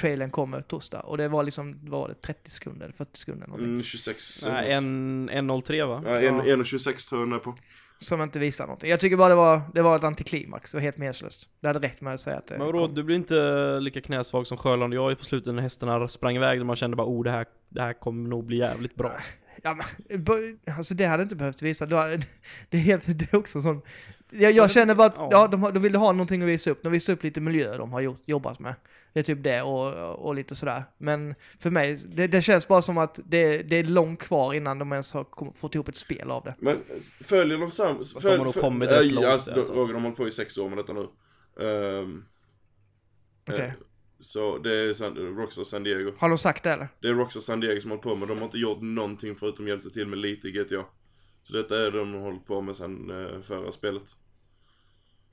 Trailern kommer torsdag och det var liksom, vad var det, 30 sekunder eller 40 sekunder någonting. Mm, 26. Nej, en, en 103 va? Ja, en, Ja. 1.26 tror jag den är på. Som inte visar någonting. Jag tycker bara det var, det var ett antiklimax, det var helt meningslöst. Det hade räckt med att säga att det Men vadå, du blir inte lika knäsvag som Sjöland och jag på slutet när hästarna sprang iväg där man kände bara oh det här, det här kommer nog bli jävligt bra. Ja, men, alltså det hade inte behövt visa. Det är helt, det är också sån... Jag, jag känner bara att, Ja. de, de ville ha någonting att visa upp. De visar upp lite miljöer de har gjort, jobbat med. Det är typ det och, och lite sådär. Men för mig, det, det känns bara som att det, det är långt kvar innan de ens har kom, fått ihop ett spel av det. Men följer de sam... de har nog kommit rätt långt Alltså, de-. Roger, de har hållit på i sex år med detta nu. Ehm, Okej. eh, Så det är San, Rockstar San Diego. Har de sagt det eller? Det är Rockstar San Diego som har hållit på med. De har inte gjort någonting förutom hjälpt till med lite GTA. Så detta är de har hållit på med sen eh, förra spelet.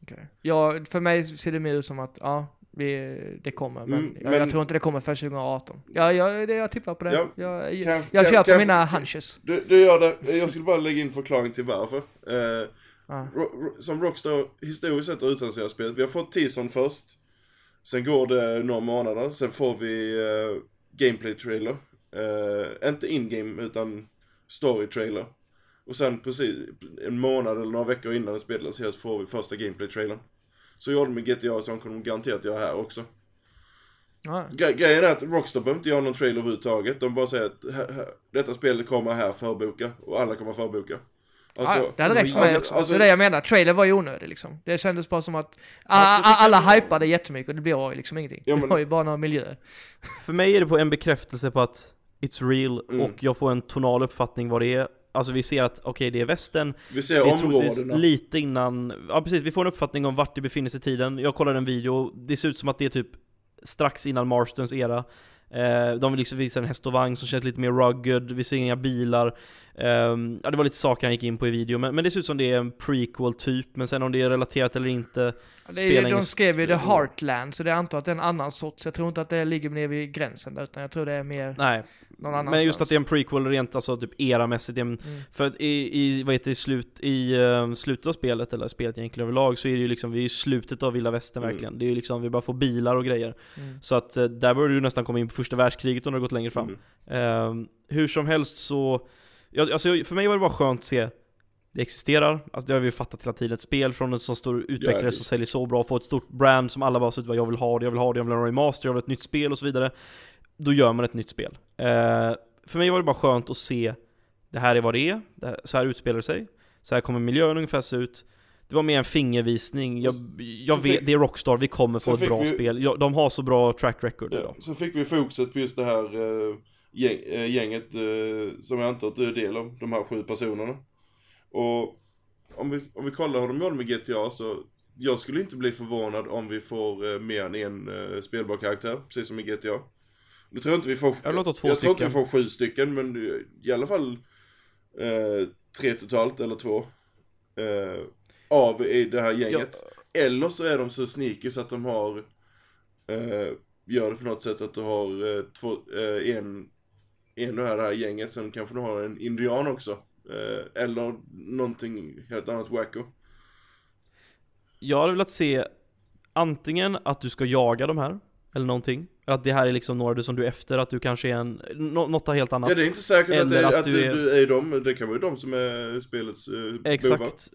Okej. Ja, för mig ser det mer ut som att, ja, vi, det kommer. Men, Mm, jag, men- jag tror inte det kommer förrän 2018. Ja, jag, det, jag tippar på det. Ja, jag jag, kan- jag köper kan- mina hunches. Du, du gör det. Jag skulle bara lägga in förklaring till varför. Eh, Ja. Ro- Ro- som Rockstar historiskt sett har utannonserat spelet. Vi har fått teasern först. Sen går det några månader. Sen får vi uh, gameplay-trailer. Eh, inte in-game utan story-trailer. Och sen precis en månad eller några veckor innan spelet lanseras får vi första gameplay-trailern. Så gjorde de med GTA så de kommer garanterat göra här också. Gre- grejen är att Rockstar behöver inte göra någon trailer överhuvudtaget. De bara säger att här, här, detta spelet kommer här förboka. Och alla kommer förboka. Alltså, ja, det hade räckt för mig också. alltså- det är det jag menar. Trailer var ju onödig liksom. Det kändes bara som att a- a- alla hypade jättemycket och det blev liksom ingenting. Ja, men- Det var ju bara några miljöer. För mig är det på en bekräftelse på att it's real Mm. och jag får en tonal uppfattning vad det är. Alltså vi ser att okej det är västern, Vi ser troligtvis områdena. lite innan, ja precis, vi får en uppfattning om vart det befinner sig i tiden. Jag kollade en video, det ser ut som att det är typ strax innan Marstons era. Eh, de vill liksom visa en häst och vagn som känns lite mer rugged, vi ser inga bilar. Ehm, ja det var lite saker han gick in på i video, men, men det ser ut som det är en prequel typ, men sen om det är relaterat eller inte, Det är, de skrev ju The. Heartland, så det antar att det är en annan sorts. Jag tror inte att det ligger nere vid gränsen där, utan jag tror det är mer nej. någon annanstans. Men just att det är en prequel rent alltså typ eramässigt, en Mm. För att i, i vad heter det, slut, i uh, slutet av spelet, eller spelet egentligen överlag, så är det ju liksom, vi är i slutet av vilda västern Mm. verkligen. Det är ju liksom, vi bara får bilar och grejer. Mm. Så att eh, där börjar du nästan komma in på första världskriget om du har gått längre fram. Mm. Ehm, hur som helst så, ja, alltså jag- för mig var det bara skönt att se det existerar, alltså det har vi ju fattat hela tiden, ett spel från en som står utvecklare det- som säljer så bra, få ett stort brand som alla bara så jag vill ha det, jag vill ha det, jag vill ha en remaster, jag vill ha ett nytt spel och så vidare. Då gör man ett nytt spel. Eh, för mig var det bara skönt att se, det här är vad det är, det här, så här utspelar det sig, så här kommer miljön ungefär se ut. Det var mer en fingervisning, jag, jag vet, fick- det är Rockstar, vi kommer få ett bra vi- spel. De har så bra track record idag. Ja, så fick vi fokuset på just det här eh, gäng, eh, gänget eh, som jag antar att du är del av, de här sju personerna. Och om vi, om vi kollar hur de gjorde med GTA så jag skulle inte bli förvånad om vi får mer än en spelbar karaktär, precis som i GTA. Nu tror jag inte vi får, Jag jag tror inte vi får sju stycken, men i alla fall eh, tre totalt, eller två. Eh, av i det här gänget. Eller så är de så sneaky så att de har eh, Gör det på något sätt att du har eh, två, eh, en En av det här gänget, sen kanske du har en indian också eh, Eller någonting helt annat wacko Jag hade velat se antingen att du ska jaga de här, eller någonting. Att det här är liksom några du som du är efter, att du kanske är en, nå- något helt annat. Ja det är inte säkert att, det, att, att du, är... du är de, det kan vara de som är spelets eh, bovar Exakt.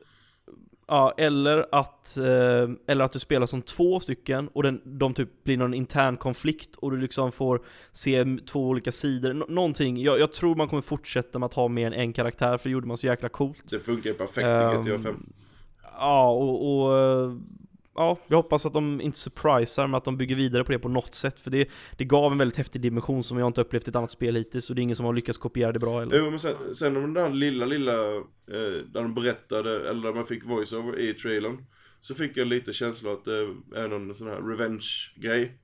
Ja, eller att, eh, eller att du spelar som två stycken och den, de typ blir någon intern konflikt och du liksom får se två olika sidor. Nå- någonting, jag, jag tror man kommer fortsätta med att ha mer än en karaktär för det gjorde man så jäkla coolt. Det funkar ju perfekt i Ehm, GTA 5 Ja, och, och eh, ja, jag hoppas att de inte surprisar men att de bygger vidare på det på något sätt För det, det gav en väldigt häftig dimension som jag inte upplevt i ett annat spel hittills Och det är ingen som har lyckats kopiera det bra heller. Jo men sen, sen den där lilla, lilla, eh, där de berättade, eller där man fick voiceover i trailern Så fick jag lite känsla att det är någon sån här revenge-grej.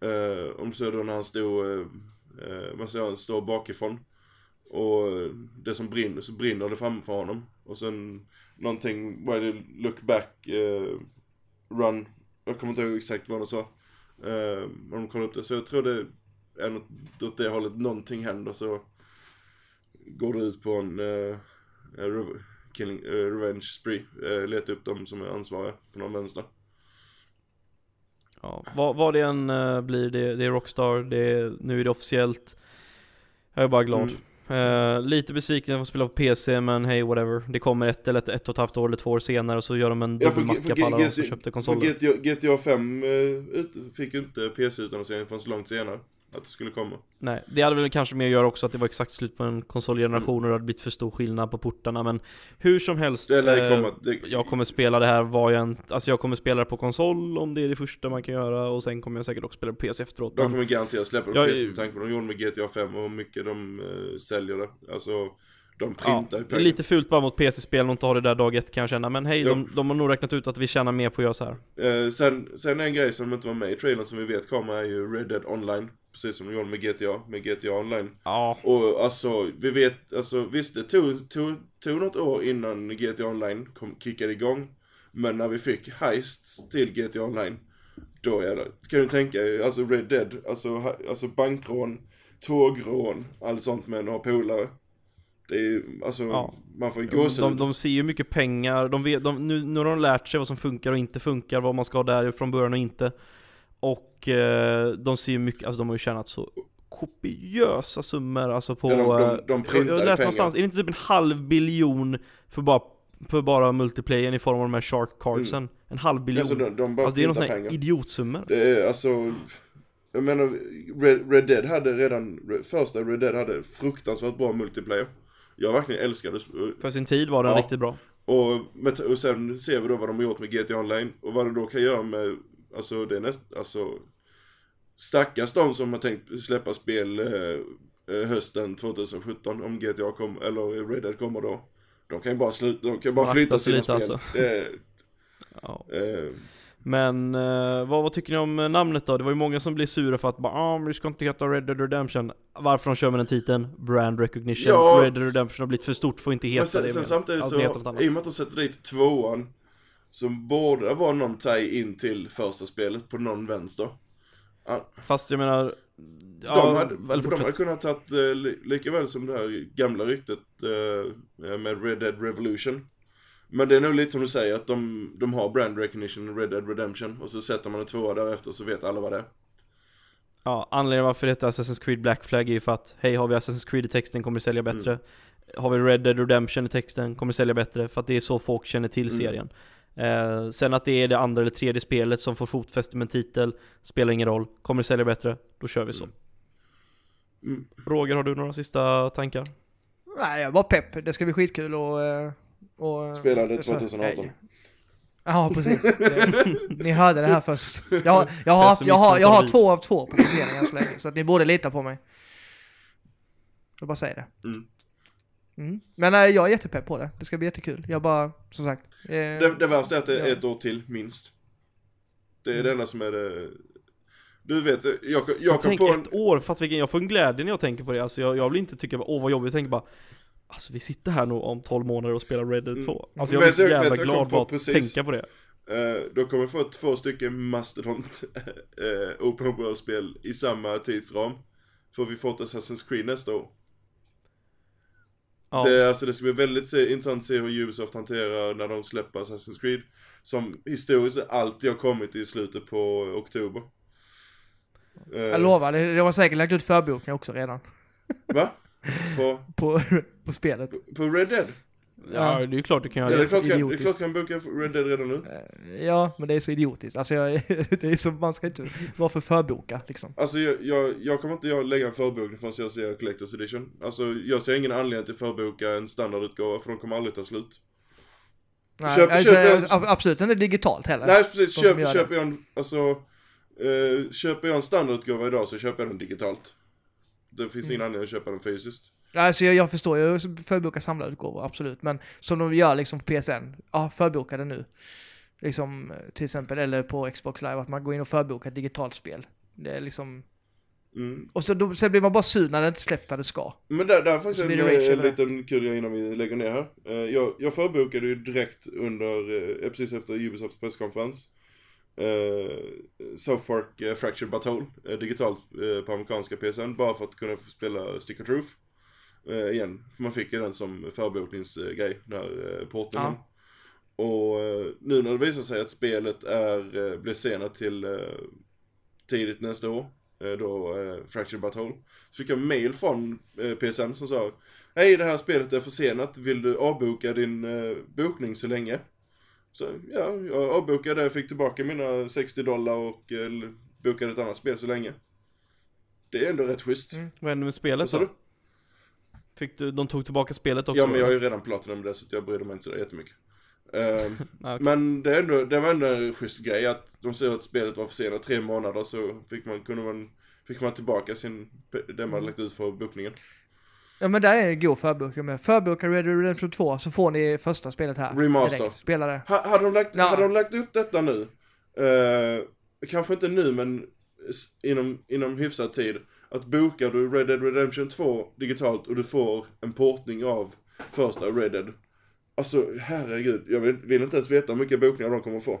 Eh, Om så då när han stod, eh, man ser han står bakifrån Och det som brinner, så brinner det framför honom. Och sen någonting, vad är det, look back, eh, run. Jag kommer inte ihåg exakt vad de sa eh, Om de kollade upp det, så jag tror det är något åt det hållet, någonting händer så Går det ut på en uh, rev killing, uh, revenge spree, uh, leta upp dem som är ansvariga på någon vänster. Ja, vad, vad det än uh, blir, det, det är Rockstar, det är, nu är det officiellt. Jag är bara glad. Mm. Uh, lite besviken att få spela på PC men hey whatever. Det kommer ett eller ett, ett och ett halvt år eller två år senare och så gör de en ja, dubbelmacka på alla de som köpte konsoler. GTA, GTA 5 uh, fick ju inte PC-utannonsering förrän så långt senare att det skulle komma. Nej, det hade väl kanske mer att göra också att det var exakt slut på en konsolgeneration mm. och det hade blivit för stor skillnad på portarna men Hur som helst, det eh, komma, det... jag kommer spela det här var jag en, Alltså jag kommer spela det på konsol om det är det första man kan göra och sen kommer jag säkert också spela på PC efteråt De kommer garanterat släppa det på PC med tanke på vad de gjorde med GTA 5 och hur mycket de uh, säljer det. Alltså de printar ja, Det är lite fult bara mot PC-spel och inte ha det där dag ett kan jag känna Men hej, de, de, har nog räknat ut att vi tjänar mer på att göra så här. Eh, sen, sen en grej som inte var med i trailern som vi vet kommer är ju Red Dead Online Precis som de gjorde med GTA, med GTA online Ja Och alltså, vi vet, alltså visst det tog, tog, tog något år innan GTA online kom, kickade igång Men när vi fick Heist till GTA online Då är det, kan du tänka alltså Red Dead, alltså, alltså bankrån Tågrån, allt sånt med några polare det är ju, alltså, ja. man får ju gåshud. De, de ser ju mycket pengar, de vet, de, nu, nu har de lärt sig vad som funkar och inte funkar, vad man ska ha där från början och inte. Och eh, de ser ju mycket, alltså de har ju tjänat så kopiösa summor alltså på... Ja, de, de, de jag, jag läste någonstans, är det inte typ en halv biljon för bara, för bara multiplayern i form av de här shark cardsen? Mm. En halv biljon. Alltså, de, de alltså det är någon sån här idiotsummor. Det är alltså... Jag menar, Red, Red Dead hade redan, första Red Dead hade fruktansvärt bra multiplayer. Jag verkligen älskade För sin tid var den ja. riktigt bra. Och, och sen ser vi då vad de har gjort med GTA Online och vad de då kan göra med, alltså det är näst, alltså Stackars de som har tänkt släppa spel eh, eh hösten 2017 om GTA kommer, eller Red Dead kommer då. De kan ju bara sluta, de kan bara flytta sina spel. Alltså. Det, ja. eh, men eh, vad, vad, tycker ni om eh, namnet då? Det var ju många som blev sura för att bara ah, men du ska inte heta Red Dead Redemption Varför de kör med den titeln? Brand recognition ja, Red Dead Redemption har blivit för stort för att inte heta sen, det sen samtidigt så, i och med att de sätter dit tvåan Som borde vara någon tie-in till första spelet på någon vänster. Fast jag menar Ja, de, hade, de hade kunnat tagit eh, lika väl som det här gamla ryktet eh, med Red Dead Revolution men det är nog lite som du säger, att de, de har brand recognition, Red Dead Redemption, och så sätter man en tvåa därefter så vet alla vad det är. Ja, anledningen varför det heter Assassin's Creed Black Flag är ju för att, hej har vi Assassin's Creed i texten kommer det sälja bättre. Mm. Har vi Red Dead Redemption i texten kommer det sälja bättre, för att det är så folk känner till mm. serien. Eh, sen att det är det andra eller tredje spelet som får fotfäste med en titel, spelar ingen roll. Kommer det sälja bättre, då kör vi så. Mm. mm. Roger, har du några sista tankar? Nej, jag var pepp. Det ska bli skitkul och eh, och, Spelade 2018. Ja, precis. ni hörde det här först. Jag, har, jag, har, jag, har, jag har två av två på placeringar så länge, så att ni borde lita på mig. Jag bara säger det. Mm. Mm. Men nej, jag är jättepepp på det. Det ska bli jättekul. Jag bara, som sagt. Eh, det, det värsta är att det är ett år till, minst. Det är mm. det enda som är det... Du vet, jag, jag, jag kom på en... ett år, för att vilken, jag får en glädje när jag tänker på det. Alltså jag, jag vill inte tycka, åh vad jobbigt, jag tänker bara Alltså vi sitter här nu om 12 månader och spelar Red Dead 2 mm. Alltså jag är så jävla vet, glad på att precis. tänka på det uh, Då kommer vi få två stycken Mastodont uh, Open World-spel i samma tidsram Får vi fått Assassin's Creed nästa år ja. det, alltså, det ska bli väldigt se, intressant att se hur Ubisoft hanterar när de släpper Assassin's Creed Som historiskt alltid har kommit i slutet på oktober uh, Jag lovar, de har säkert lagt ut förbokningar också redan Va? På? på, på spelet. På Red Dead? Ja, det är ju klart du kan göra ja, det. Är klart, det är klart kan boka Red Dead redan nu. Eh, ja, men det är så idiotiskt. Alltså, jag, det är så, man ska inte vara för förboka liksom. Alltså, jag, jag, jag kommer inte lägga en förbokning förrän jag ser Collector's Edition. Alltså, jag ser ingen anledning till att förboka en standardutgåva, för de kommer aldrig ta slut. Nej, Köp- alltså, köp- ab- absolut inte digitalt heller. Nej precis, som köp, köper jag en, alltså, eh, köper jag en standardutgåva idag så köper jag den digitalt. Det finns Mm. ingen anledning att köpa den fysiskt. Alltså jag, jag förstår, jag förbokar samlarutgåvor, absolut. Men som de gör liksom på PSN, ja förboka det nu. Liksom eh, till exempel, eller på Xbox Live, att man går in och förbokar ett digitalt spel. Det är liksom... Mm. Och så, då, sen blir man bara sur när det inte släppt där det ska. Men där, där är faktiskt en, rage en liten kul grej innan vi lägger ner här. Eh, Jag, jag förbokade ju direkt under, eh, precis efter Ubisofts presskonferens. eh, South Park eh, Fractured Battle, eh, digitalt eh, på amerikanska PSN, bara för att kunna spela Stick of Truth. Eh, igen, för man fick ju den som förbokningsgrej, när eh, porten Ja. Och eh, nu när det visar sig att spelet är, eh, blir senat till eh, tidigt nästa år, då eh, Fractured Battle, så fick jag mail från PSN som sa Hej, det här spelet är försenat, vill du avboka din bokning så länge? Så ja, jag avbokade, jag fick tillbaka mina 60 dollar och bokade ett annat spel så länge. Det är ändå rätt schysst. Mm. Vad hände med spelet då? Fick du, de tog tillbaka spelet också? Ja, men jag har ju redan platinum det så att jag bryr mig inte så jättemycket. Ehm, okej. Men det, är ändå, det var ändå en schysst grej att de ser att spelet var försenat tre månader så fick man, kunde man, fick man tillbaka sin, det man hade lagt ut för bokningen. Ja men där är en god förbokning med. Förboka Red Dead Redemption 2 så får ni första spelet här. Remaster. direkt. Spela det. Ha, hade, de lagt, Ja. hade de lagt upp detta nu, eh, kanske inte nu men inom, inom hyfsad tid, att bokar du Red Dead Redemption 2 digitalt och du får en portning av första Red Dead. Alltså herregud, jag vill, vill inte ens veta hur mycket bokningar de kommer få.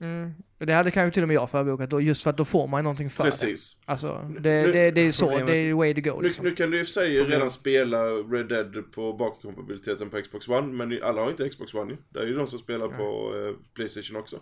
Mm. Det hade kanske till och med jag förbokat då, just för att då får man någonting för det. Precis. Alltså, det, Nu- det, det är så, Problemet- det är way to go Nu, liksom. nu kan du i och för sig redan spela Red Dead på bakkompatibiliteten på Xbox One, men alla har inte Xbox One ju. Det är ju de som spelar på eh, Playstation också.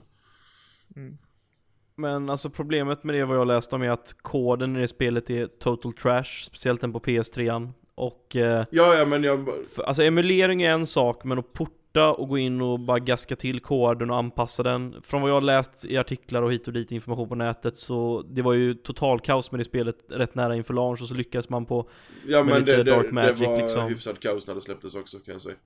Men alltså problemet med det vad jag läst om är att koden i det spelet är total trash, speciellt den på PS3. Och eh, Ja, ja, men jag... för, alltså emulering är en sak, men att porta och gå in och bara gaska till koden och anpassa den. Från vad jag har läst i artiklar och hit och dit information på nätet så det var ju total kaos med det spelet rätt nära inför launch och så lyckades man på Ja men det, det, dark det var liksom. hyfsad kaos när det släpptes också kan jag säga.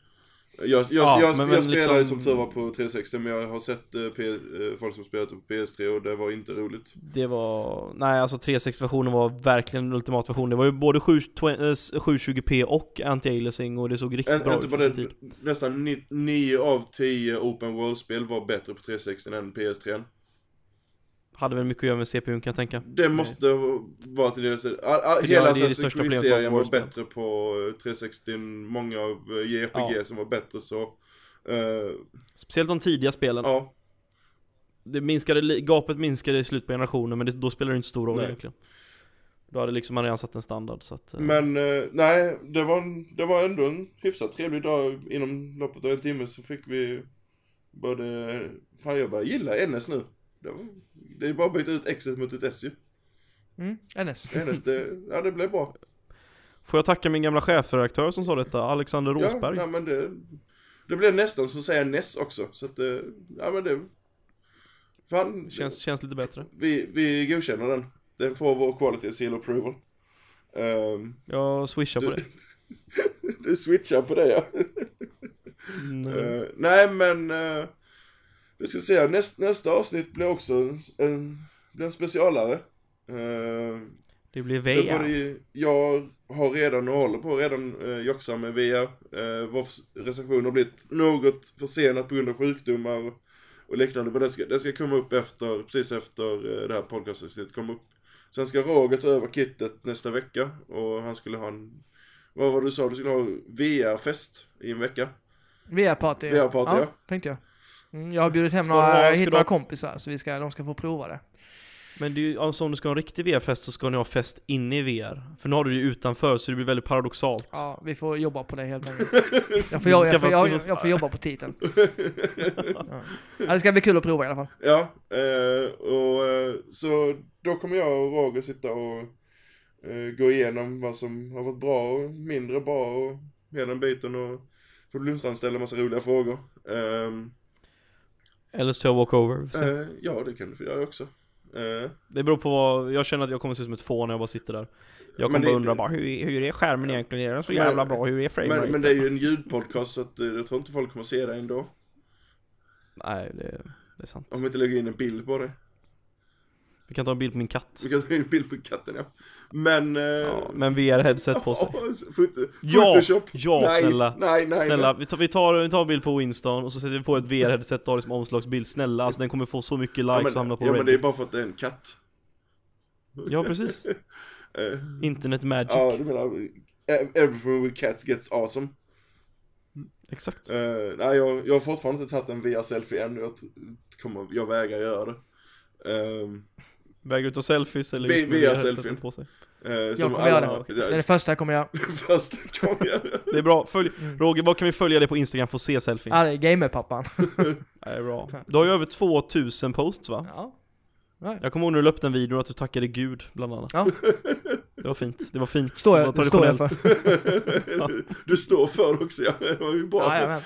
Jag, jag, Ja, jag, men- jag men spelade liksom- som tur var på 360 men jag har sett eh, P, eh, folk som spelat på PS3 och det var inte roligt. Det var, nej alltså 360-versionen var verkligen en ultimat version. Det var ju både 7, tw- eh, 720p och anti-aliasing och det såg riktigt Ä, bra ut sin det, tid. nästan 9 av 10 open world-spel var bättre på 360 än PS3. Hade väl mycket att göra med CPUn kan jag tänka. Det måste vara till deras... Hela det Assassin's Creed-serien var bättre på eh, 360, många av eh, JRPG Ja. som var bättre så... eh, Speciellt de tidiga spelen. ja, Det minskade, gapet minskade i slutet på generationen men det, då spelar det inte stor roll Nej. egentligen. Då hade liksom man redan satt en standard så att... eh, Men eh, nej, det var, en, det var ändå en hyfsat trevlig dag. Inom loppet av en timme så fick vi både... Fan jag börjar gilla NS nu. Det, var, det är bara att byta ut X mot ett S ju. Mm, NS. NS, det, ja det blev bra. Får jag tacka min gamla chefredaktör som sa detta, Alexander Rosberg. Ja, nej, men det, det blev nästan som att säga NES också. Så att det, ja men det... Fan, Känns, känns lite bättre. vi, vi godkänner den. Den får vår quality seal approval. Um, Jag swishar på du, det. du switchar på det ja. Mm, Eh, nej men, uh, vi ska se, näst, nästa avsnitt blir också en, en, blir en specialare. Uh, det blir VR. både, jag har redan och håller på redan uh, joxa med VR. Uh, vår recension har blivit något försenat på grund av sjukdomar och, liknande. Men det ska, det ska komma upp efter, precis efter uh, det här podcastavsnittet kommer upp. Sen ska Roger ta över kittet nästa vecka och han skulle ha en, vad var det du sa, du skulle ha VR-fest i en vecka. VR-party. VR-party, ja. tänkte jag. Mm, jag har bjudit hem Ska några, hit några kompisar så vi ska, de ska få prova det. Men det är ju, alltså om du ska ha en riktig VR-fest så ska ni ha fest inne i VR. För nu har du det ju utanför så det blir väldigt paradoxalt. Ja, vi får jobba på det helt enkelt. Jag får, jag, jag, får, jag, jag får jobba på titeln. Ja. Ja, det ska bli kul att prova i alla fall. Ja, eh, och eh, så då kommer jag och Roger sitta och eh, gå igenom vad som har varit bra och mindre bra och hela den biten och får Blomstrand ställa en massa roliga frågor. Ehm, Eller så tar jag walkover. se. eh, ja, det kan du få göra också. Eh, Det beror på vad, jag känner att jag kommer se ut som ett fån när jag bara sitter där. Jag kommer bara undra bara hur, hur är skärmen egentligen? Är den så Men- jävla bra? Hur är frame men, men det är ju en ljudpodcast så att, eh, jag tror inte folk kommer se det ändå. Nej, det, det är sant. Om vi inte lägger in en bild på det. Vi kan ta en bild på min katt. Vi kan ta en bild på katten ja. Men... Eh, Ja, med en VR-headset på sig. Ja, Photoshop. ja, nej, snälla. Nej, nej, Snälla, vi tar, vi, tar, vi tar en bild på Winston och så sätter vi på ett VR-headset och har det som omslagsbild. Snälla, alltså den kommer få så mycket likes Ja, och men, hamna på ja men det är Reddit. bara för att det är en katt. Ja, precis. Eh, Internet magic. ja, du menar... eh, Everything with cats gets awesome. Exakt. Eh, nej, jag, jag har fortfarande inte tagit en VR-selfie än. Jag, kommer, jag vägrar göra det. Ehm, Väger du ta selfies eller Vi- via VR-headsetet selfien. på sig? eh, Jag kommer göra det. Det är det första jag kommer göra. Första gör det. Är bra. Följ, Mm. Roger, vad kan vi följa dig på Instagram för att se selfien? Ja, det är gamerpappan. Det är bra. Du har ju över 2000 posts va? Ja. Jag kommer ihåg när du la upp den videon att du tackade gud, bland annat. Ja. Det var fint. Det var fint. Står det jag, var det står jag för. Du står för också ja, det var ju bra. Ja,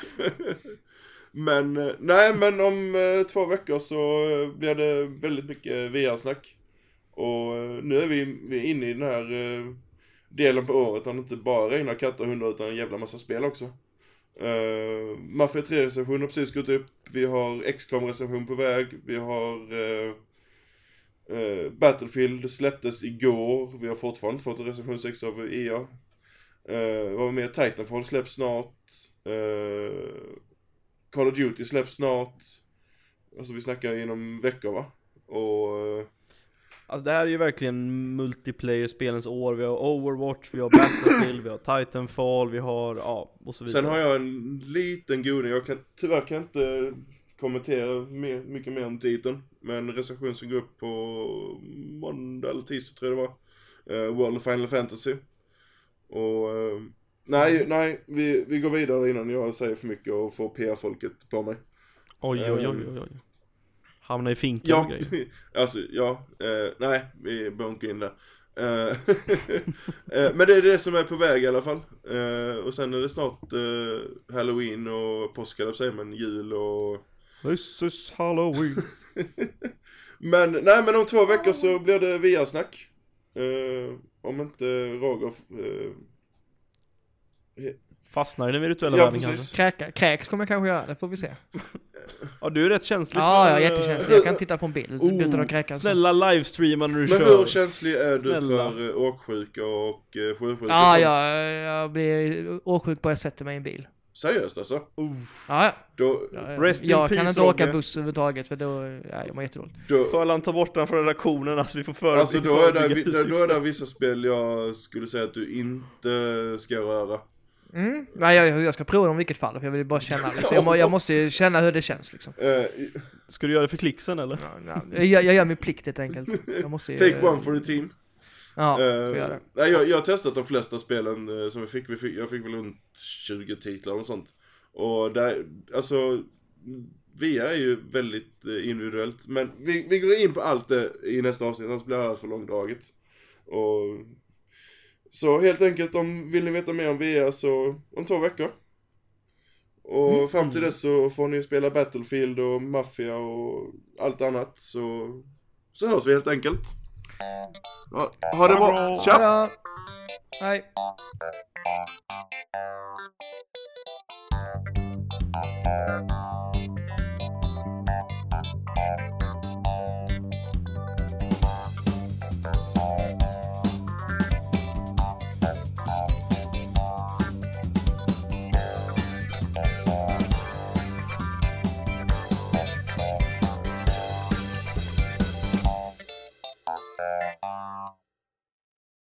men, eh, nej men om eh, två veckor så eh, blir det väldigt mycket VR-snack. Och nu är vi, vi inne i den här delen på året där det inte bara regnar katter och hundar utan en jävla massa spel också. Uh, Mafia 3-recension har precis gått upp. Vi har XCOM-recension på väg. Vi har uh, uh, Battlefield släpptes igår. Vi har fortfarande inte fått en recension 6 av EA. Uh, vad var mer? Titanfall släpps snart. Call of Duty släpps snart. Alltså vi snackar inom veckor va? Och... eh, Alltså det här är ju verkligen multiplayer-spelens år. Vi har Overwatch, vi har Battlefield, vi har Titanfall, vi har, ja, och så vidare. Sen har jag en liten goding. Jag kan, tyvärr kan jag inte kommentera mer, mycket mer om titeln. Men recension som går upp på måndag eller tisdag tror jag det var. Eh, World of Final Fantasy. Och... eh, nej, nej. Vi, vi går vidare innan jag säger för mycket och får PR-folket på mig. Oj, oj, oj, oj, oj. Hamna i finkan och Ja, grejer. alltså ja, eh, nej, vi bunkar in där. Eh, eh, men det är det som är på väg i alla fall. Eh, och sen är det snart eh, Halloween och påsk, eller säger man, jul och... This is Halloween. Men, nej men om två veckor så blir det VR-snack. Eh, om inte Roger... Eh, Fastnar i den virtuella ja, världen kanske. Kräka, kräks kommer jag kanske göra, det får vi se. Ja, du är rätt känslig Ja, för... jag är jättekänslig. Jag kan titta på en bild Oh, utan att kräkas. Snälla livestreama när du Men kör. hur känslig är du Snälla. för eh, åksjuka och eh, sjösjuka? Ja, sånt? jag, jag blir åksjuk bara jag sätter mig i en bil. Seriöst alltså? Ja, ja. Då, Ja, Rest in jag peace, kan inte åka buss överhuvudtaget för då, ja, jag mår jättedåligt. då, Sjöland ta bort den från redaktionen, alltså vi får föra Alltså då är, det, då är det vissa spel jag skulle säga att du inte ska röra. Mm. Nej, jag, jag ska prova dem i vilket fall, för jag vill bara känna liksom. jag, må, jag måste ju känna hur det känns liksom. Eh, Ska du göra det för klicksen eller? Ja, ja, jag, jag gör min plikt helt enkelt. Jag måste ju, take one for the team. Ja, göra det. nej, jag, jag har testat de flesta spelen eh, som vi fick. vi fick. Jag fick väl runt 20 titlar och sånt. Och där, alltså, VR är ju väldigt individuellt. Men vi, vi går in på allt det i nästa avsnitt, annars blir det alldeles för långdraget. Och, så helt enkelt, om vill ni veta mer om VR så om två veckor. Och fram till dess så får ni spela Battlefield och Mafia och allt annat så, så hörs vi helt enkelt. Ja, ha det bra, tja! Hej! Thank